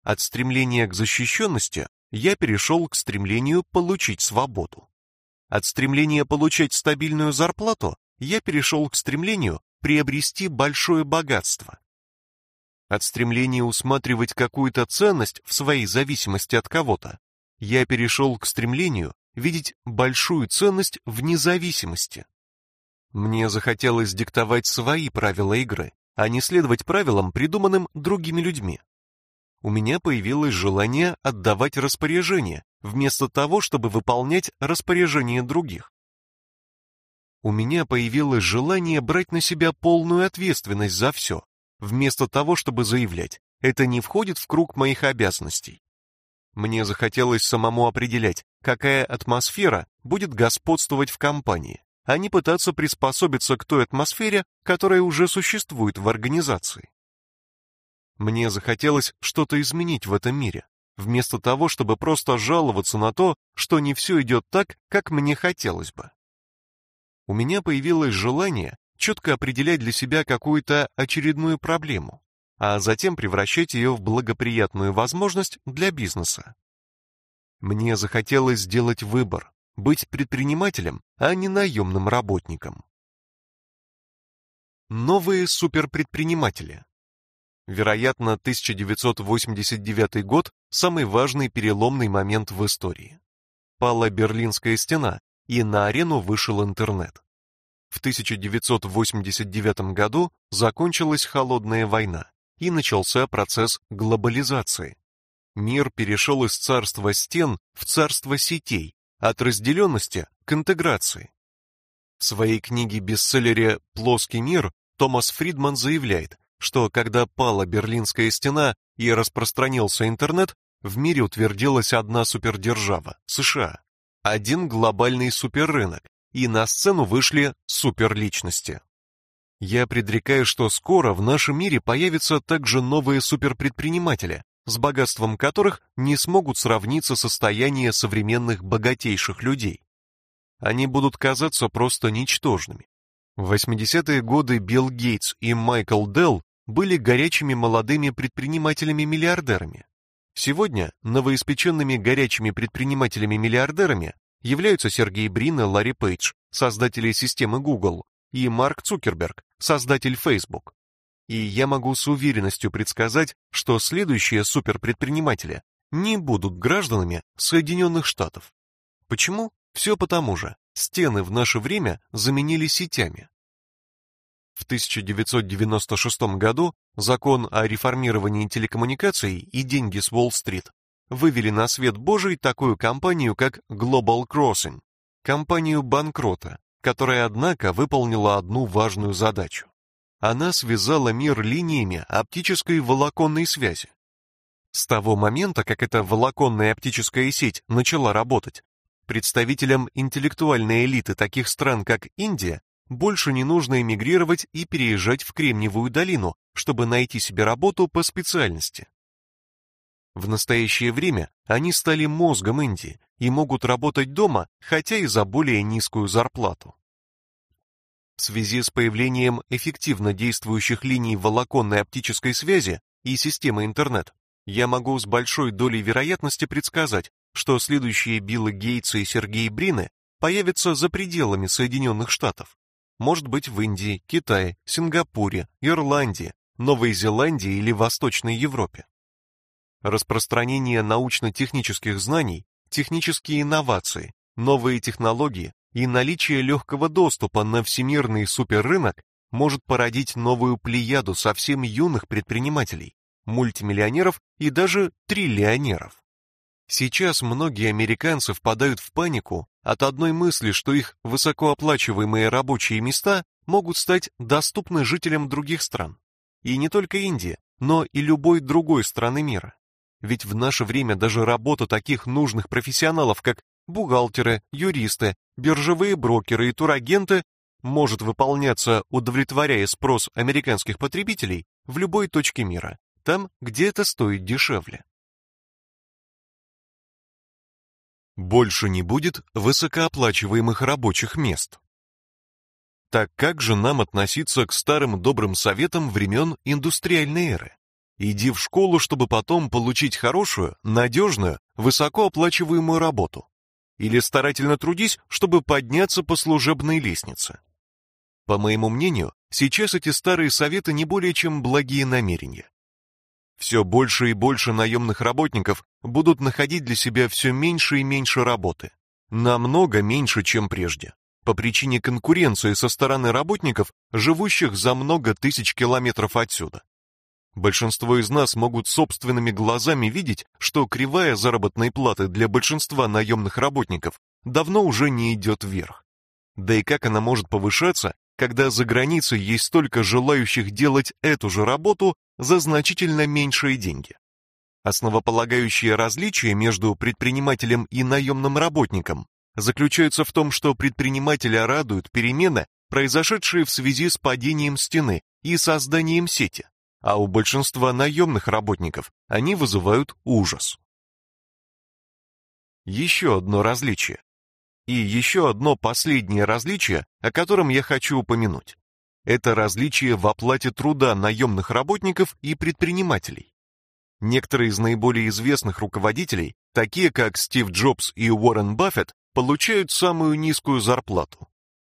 От стремления к защищенности я перешел к стремлению получить свободу. От стремления получать стабильную зарплату я перешел к стремлению приобрести большое богатство. От стремления усматривать какую-то ценность в своей зависимости от кого-то, я перешел к стремлению видеть большую ценность в независимости. Мне захотелось диктовать свои правила игры, а не следовать правилам, придуманным другими людьми. У меня появилось желание отдавать распоряжения, вместо того, чтобы выполнять распоряжения других. у меня появилось желание брать на себя полную ответственность за все, вместо того, чтобы заявлять, это не входит в круг моих обязанностей. Мне захотелось самому определять, какая атмосфера будет господствовать в компании, а не пытаться приспособиться к той атмосфере, которая уже существует в организации. Мне захотелось что-то изменить в этом мире, вместо того, чтобы просто жаловаться на то, что не все идет так, как мне хотелось бы. У меня появилось желание четко определять для себя какую-то очередную проблему, а затем превращать ее в благоприятную возможность для бизнеса. Мне захотелось сделать выбор, быть предпринимателем, а не наемным работником. Новые суперпредприниматели. Вероятно, 1989 год самый важный переломный момент в истории. Пала Берлинская стена, и на арену вышел интернет. В 1989 году закончилась холодная война, и начался процесс глобализации. Мир перешел из царства стен в царство сетей, от разделенности к интеграции. В своей книге-бестселлере «Плоский мир» Томас Фридман заявляет, что когда пала Берлинская стена и распространился интернет, в мире утвердилась одна супердержава – США, один глобальный суперрынок, и на сцену вышли суперличности. Я предрекаю, что скоро в нашем мире появятся также новые суперпредприниматели, с богатством которых не смогут сравниться состояние современных богатейших людей. Они будут казаться просто ничтожными. В 80-е годы Билл Гейтс и Майкл Делл были горячими молодыми предпринимателями-миллиардерами. Сегодня новоиспеченными горячими предпринимателями-миллиардерами являются Сергей Брин и Ларри Пейдж, создатели системы Google, и Марк Цукерберг, создатель Facebook. И я могу с уверенностью предсказать, что следующие суперпредприниматели не будут гражданами Соединенных Штатов. Почему? Все потому же. Стены в наше время заменили сетями. В 1996 году закон о реформировании телекоммуникаций и деньги с Уолл-стрит вывели на свет Божий такую компанию, как Global Crossing, компанию банкрота, которая, однако, выполнила одну важную задачу. Она связала мир линиями оптической волоконной связи. С того момента, как эта волоконная оптическая сеть начала работать, представителям интеллектуальной элиты таких стран, как Индия, больше не нужно эмигрировать и переезжать в Кремниевую долину, чтобы найти себе работу по специальности. В настоящее время они стали мозгом Индии и могут работать дома, хотя и за более низкую зарплату. В связи с появлением эффективно действующих линий волоконной оптической связи и системы интернет, я могу с большой долей вероятности предсказать, что следующие Билла Гейтса и Сергей Брины появятся за пределами Соединенных Штатов. Может быть, в Индии, Китае, Сингапуре, Ирландии, Новой Зеландии или Восточной Европе. Распространение научно-технических знаний, технические инновации, новые технологии и наличие легкого доступа на всемирный суперрынок может породить новую плеяду совсем юных предпринимателей, мультимиллионеров и даже триллионеров. Сейчас многие американцы впадают в панику от одной мысли, что их высокооплачиваемые рабочие места могут стать доступны жителям других стран. И не только Индии, но и любой другой страны мира. Ведь в наше время даже работа таких нужных профессионалов, как бухгалтеры, юристы, биржевые брокеры и турагенты, может выполняться, удовлетворяя спрос американских потребителей в любой точке мира, там, где это стоит дешевле. Больше не будет высокооплачиваемых рабочих мест. Так как же нам относиться к старым добрым советам времен индустриальной эры? Иди в школу, чтобы потом получить хорошую, надежную, высокооплачиваемую работу. Или старательно трудись, чтобы подняться по служебной лестнице. По моему мнению, сейчас эти старые советы не более чем благие намерения. Все больше и больше наемных работников будут находить для себя все меньше и меньше работы. Намного меньше, чем прежде. По причине конкуренции со стороны работников, живущих за много тысяч километров отсюда. Большинство из нас могут собственными глазами видеть, что кривая заработной платы для большинства наемных работников давно уже не идет вверх. Да и как она может повышаться, когда за границей есть столько желающих делать эту же работу за значительно меньшие деньги? Основополагающее различие между предпринимателем и наемным работником заключается в том, что предпринимателя радуют перемены, произошедшие в связи с падением стены и созданием сети, а у большинства наемных работников они вызывают ужас. Еще одно различие. И еще одно последнее различие, о котором я хочу упомянуть. Это различие в оплате труда наемных работников и предпринимателей. Некоторые из наиболее известных руководителей, такие как Стив Джобс и Уоррен Баффет, получают самую низкую зарплату.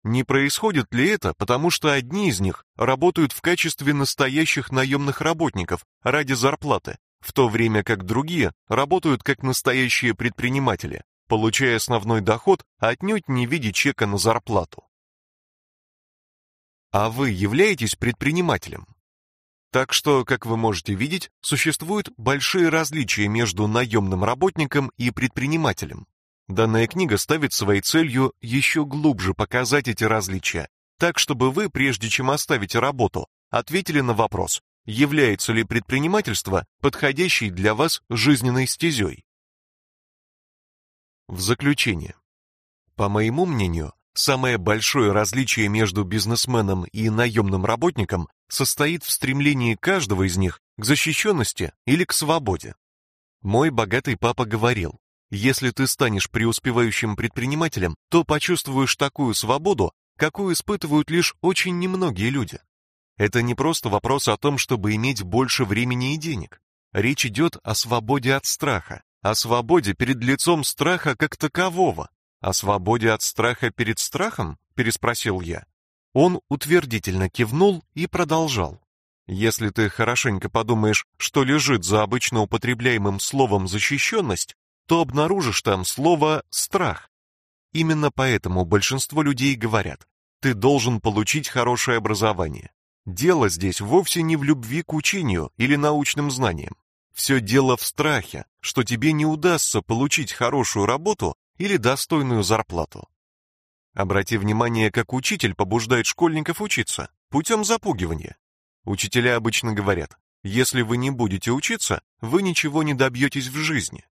Не происходит ли это, потому что одни из них работают в качестве настоящих наемных работников ради зарплаты, в то время как другие работают как настоящие предприниматели, получая основной доход отнюдь не в виде чека на зарплату. А вы являетесь предпринимателем? Так что, как вы можете видеть, существуют большие различия между наемным работником и предпринимателем. Данная книга ставит своей целью еще глубже показать эти различия, так чтобы вы, прежде чем оставить работу, ответили на вопрос, является ли предпринимательство подходящей для вас жизненной стезей. В заключение. По моему мнению, самое большое различие между бизнесменом и наемным работником состоит в стремлении каждого из них к защищенности или к свободе. Мой богатый папа говорил, если ты станешь преуспевающим предпринимателем, то почувствуешь такую свободу, какую испытывают лишь очень немногие люди. Это не просто вопрос о том, чтобы иметь больше времени и денег. Речь идет о свободе от страха, о свободе перед лицом страха как такового. О свободе от страха перед страхом? переспросил я. Он утвердительно кивнул и продолжал. Если ты хорошенько подумаешь, что лежит за обычно употребляемым словом защищенность, то обнаружишь там слово «страх». Именно поэтому большинство людей говорят, ты должен получить хорошее образование. Дело здесь вовсе не в любви к учению или научным знаниям. Все дело в страхе, что тебе не удастся получить хорошую работу или достойную зарплату. Обрати внимание, как учитель побуждает школьников учиться путем запугивания. Учителя обычно говорят, если вы не будете учиться, вы ничего не добьетесь в жизни.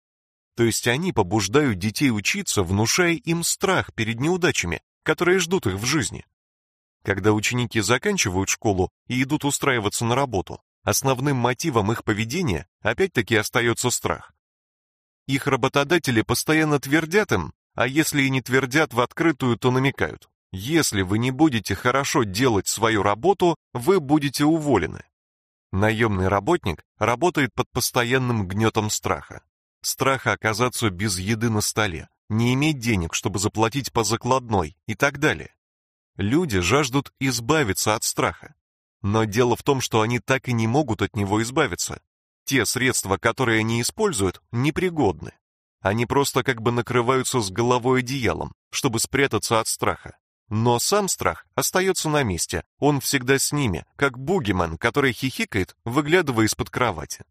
То есть они побуждают детей учиться, внушая им страх перед неудачами, которые ждут их в жизни. Когда ученики заканчивают школу и идут устраиваться на работу, основным мотивом их поведения опять-таки остается страх. Их работодатели постоянно твердят им, а если и не твердят в открытую, то намекают. Если вы не будете хорошо делать свою работу, вы будете уволены. Наемный работник работает под постоянным гнетом страха страха оказаться без еды на столе, не иметь денег, чтобы заплатить по закладной и так далее. Люди жаждут избавиться от страха. Но дело в том, что они так и не могут от него избавиться. Те средства, которые они используют, непригодны. Они просто как бы накрываются с головой одеялом, чтобы спрятаться от страха. Но сам страх остается на месте, он всегда с ними, как бугимен, который хихикает, выглядывая из-под кровати.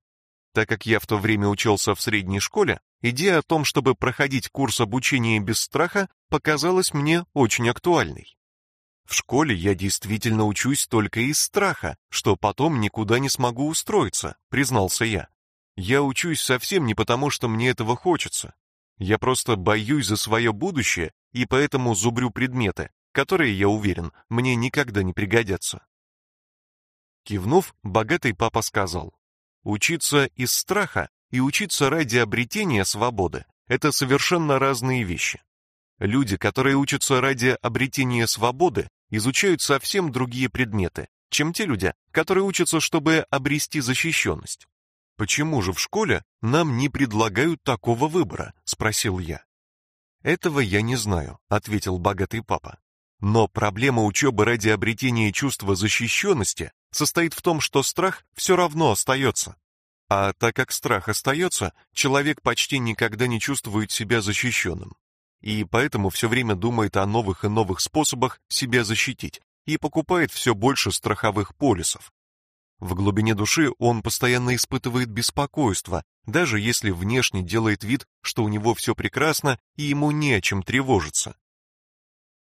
Так как я в то время учился в средней школе, идея о том, чтобы проходить курс обучения без страха, показалась мне очень актуальной. В школе я действительно учусь только из страха, что потом никуда не смогу устроиться, признался я. Я учусь совсем не потому, что мне этого хочется. Я просто боюсь за свое будущее и поэтому зубрю предметы, которые, я уверен, мне никогда не пригодятся. Кивнув, богатый папа сказал: Учиться из страха и учиться ради обретения свободы – это совершенно разные вещи. Люди, которые учатся ради обретения свободы, изучают совсем другие предметы, чем те люди, которые учатся, чтобы обрести защищенность. Почему же в школе нам не предлагают такого выбора, спросил я. Этого я не знаю, ответил богатый папа. Но проблема учебы ради обретения чувства защищенности состоит в том, что страх все равно остается. А так как страх остается, человек почти никогда не чувствует себя защищенным. И поэтому все время думает о новых и новых способах себя защитить и покупает все больше страховых полисов. В глубине души он постоянно испытывает беспокойство, даже если внешне делает вид, что у него все прекрасно и ему не о чем тревожиться.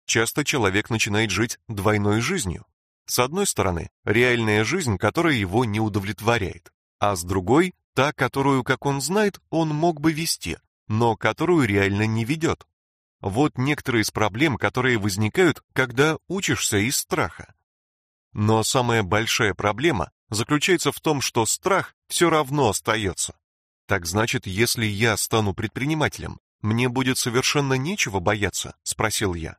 часто человек начинает жить двойной жизнью. С одной стороны, реальная жизнь, которая его не удовлетворяет, а с другой та, которую, как он знает, он мог бы вести, но которую реально не ведет. Вот некоторые из проблем, которые возникают, когда учишься из страха. Но самая большая проблема заключается в том, что страх все равно остается. Так значит, если я стану предпринимателем, мне будет совершенно нечего бояться, спросил я.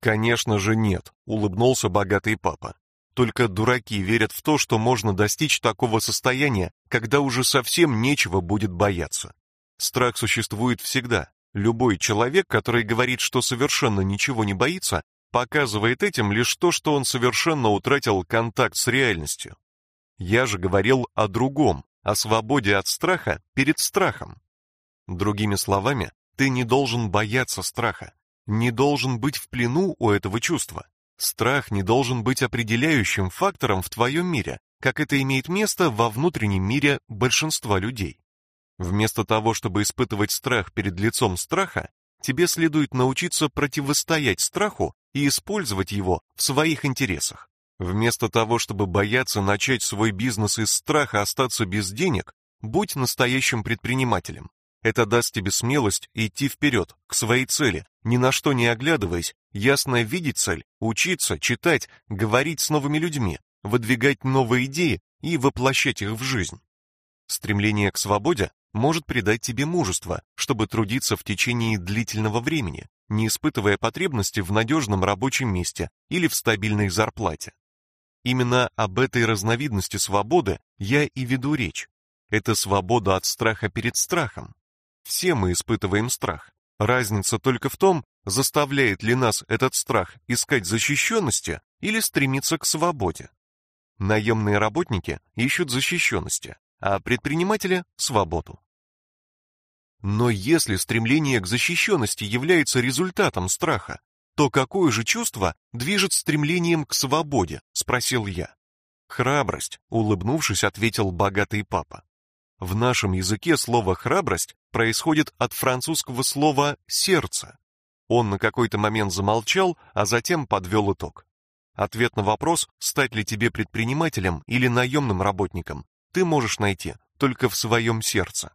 Конечно же нет, улыбнулся богатый папа. Только дураки верят в то, что можно достичь такого состояния, когда уже совсем нечего будет бояться. Страх существует всегда. Любой человек, который говорит, что совершенно ничего не боится, показывает этим лишь то, что он совершенно утратил контакт с реальностью. Я же говорил о другом, о свободе от страха перед страхом. Другими словами, ты не должен бояться страха, не должен быть в плену у этого чувства. Страх не должен быть определяющим фактором в твоем мире, как это имеет место во внутреннем мире большинства людей. Вместо того, чтобы испытывать страх перед лицом страха, тебе следует научиться противостоять страху и использовать его в своих интересах. Вместо того, чтобы бояться начать свой бизнес из страха остаться без денег, будь настоящим предпринимателем. Это даст тебе смелость идти вперед, к своей цели, ни на что не оглядываясь, ясно видеть цель, учиться, читать, говорить с новыми людьми, выдвигать новые идеи и воплощать их в жизнь. Стремление к свободе может придать тебе мужество, чтобы трудиться в течение длительного времени, не испытывая потребности в надежном рабочем месте или в стабильной зарплате. Именно об этой разновидности свободы я и веду речь. Это свобода от страха перед страхом, все мы испытываем страх. Разница только в том, заставляет ли нас этот страх искать защищенности или стремиться к свободе. Наемные работники ищут защищенности, а предприниматели – свободу. Но если стремление к защищенности является результатом страха, то какое же чувство движет стремлением к свободе, спросил я. Храбрость, улыбнувшись, ответил богатый папа. В нашем языке слово храбрость происходит от французского слова сердце. Он на какой-то момент замолчал, а затем подвел итог. Ответ на вопрос, стать ли тебе предпринимателем или наемным работником, ты можешь найти только в своем сердце.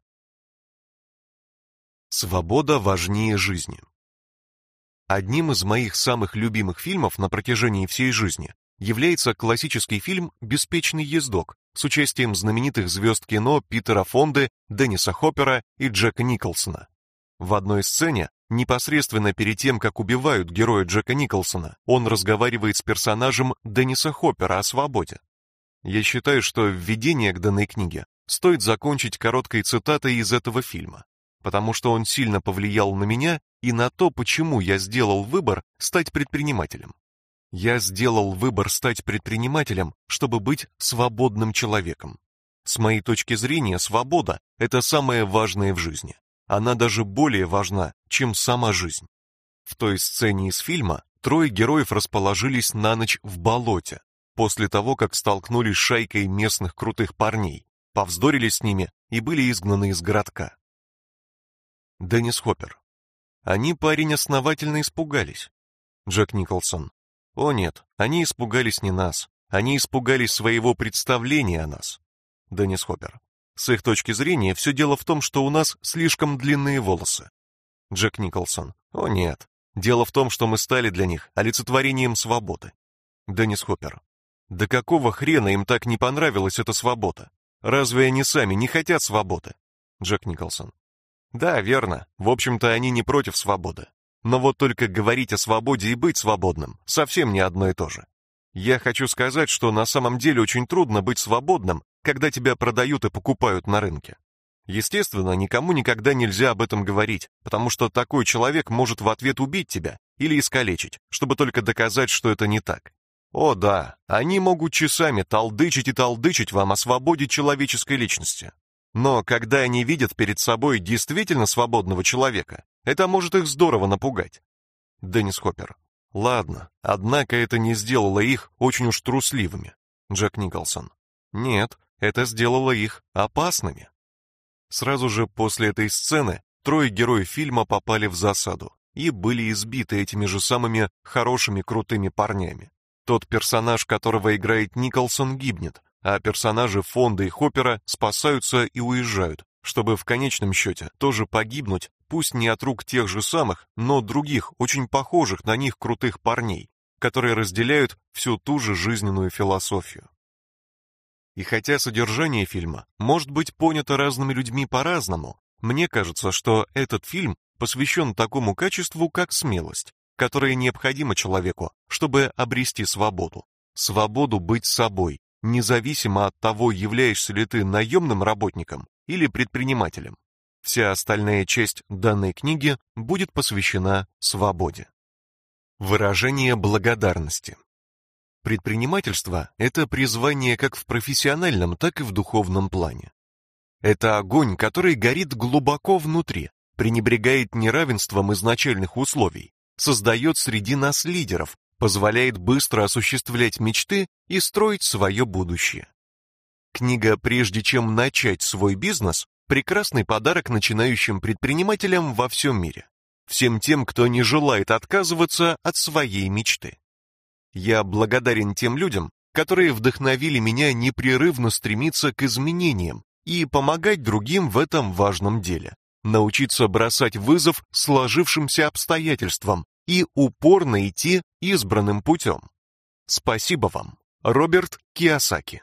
Свобода важнее жизни. Одним из моих самых любимых фильмов на протяжении всей жизни является классический фильм Беспечный ездок с участием знаменитых звезд кино Питера Фонды, Денниса Хоппера и Джека Николсона. В одной сцене, непосредственно перед тем, как убивают героя Джека Николсона, он разговаривает с персонажем Денниса Хоппера о свободе. Я считаю, что введение к данной книге стоит закончить короткой цитатой из этого фильма, потому что он сильно повлиял на меня и на то, почему я сделал выбор стать предпринимателем. Я сделал выбор стать предпринимателем, чтобы быть свободным человеком. С моей точки зрения, свобода это самое важное в жизни. Она даже более важна, чем сама жизнь. В той сцене из фильма трое героев расположились на ночь в болоте, после того, как столкнулись с шайкой местных крутых парней, повздорили с ними и были изгнаны из городка. Деннис Хоппер. Они парень основательно испугались. Джек Николсон. О нет, они испугались не нас. Они испугались своего представления о нас. Деннис Хоппер. С их точки зрения, все дело в том, что у нас слишком длинные волосы. Джек Николсон. О нет. Дело в том, что мы стали для них олицетворением свободы. Деннис Хоппер. Да какого хрена им так не понравилась эта свобода? Разве они сами не хотят свободы? Джек Николсон. Да, верно. В общем-то, они не против свободы. Но вот только говорить о свободе и быть свободным совсем не одно и то же. Я хочу сказать, что на самом деле очень трудно быть свободным, когда тебя продают и покупают на рынке. Естественно, никому никогда нельзя об этом говорить, потому что такой человек может в ответ убить тебя или искалечить, чтобы только доказать, что это не так. О да, они могут часами толдычить и толдычить вам о свободе человеческой личности. Но когда они видят перед собой действительно свободного человека, это может их здорово напугать. Деннис Хоппер. Ладно, однако это не сделало их очень уж трусливыми. Джек Николсон. Нет, это сделало их опасными. Сразу же после этой сцены трое героев фильма попали в засаду и были избиты этими же самыми хорошими крутыми парнями. Тот персонаж, которого играет Николсон, гибнет, а персонажи Фонда и Хоппера спасаются и уезжают, чтобы в конечном счете тоже погибнуть, пусть не от рук тех же самых, но других, очень похожих на них крутых парней, которые разделяют всю ту же жизненную философию. И хотя содержание фильма может быть понято разными людьми по-разному, мне кажется, что этот фильм посвящен такому качеству, как смелость, которая необходима человеку, чтобы обрести свободу. Свободу быть собой, независимо от того, являешься ли ты наемным работником или предпринимателем. Вся остальная часть данной книги будет посвящена свободе. Выражение благодарности. Предпринимательство это призвание как в профессиональном, так и в духовном плане. Это огонь, который горит глубоко внутри, пренебрегает неравенством изначальных условий, создает среди нас лидеров, позволяет быстро осуществлять мечты и строить свое будущее. Книга «Прежде чем начать свой бизнес» прекрасный подарок начинающим предпринимателям во всем мире. Всем тем, кто не желает отказываться от своей мечты. Я благодарен тем людям, которые вдохновили меня непрерывно стремиться к изменениям и помогать другим в этом важном деле. Научиться бросать вызов сложившимся обстоятельствам и упорно идти избранным путем. Спасибо вам, Роберт Киосаки.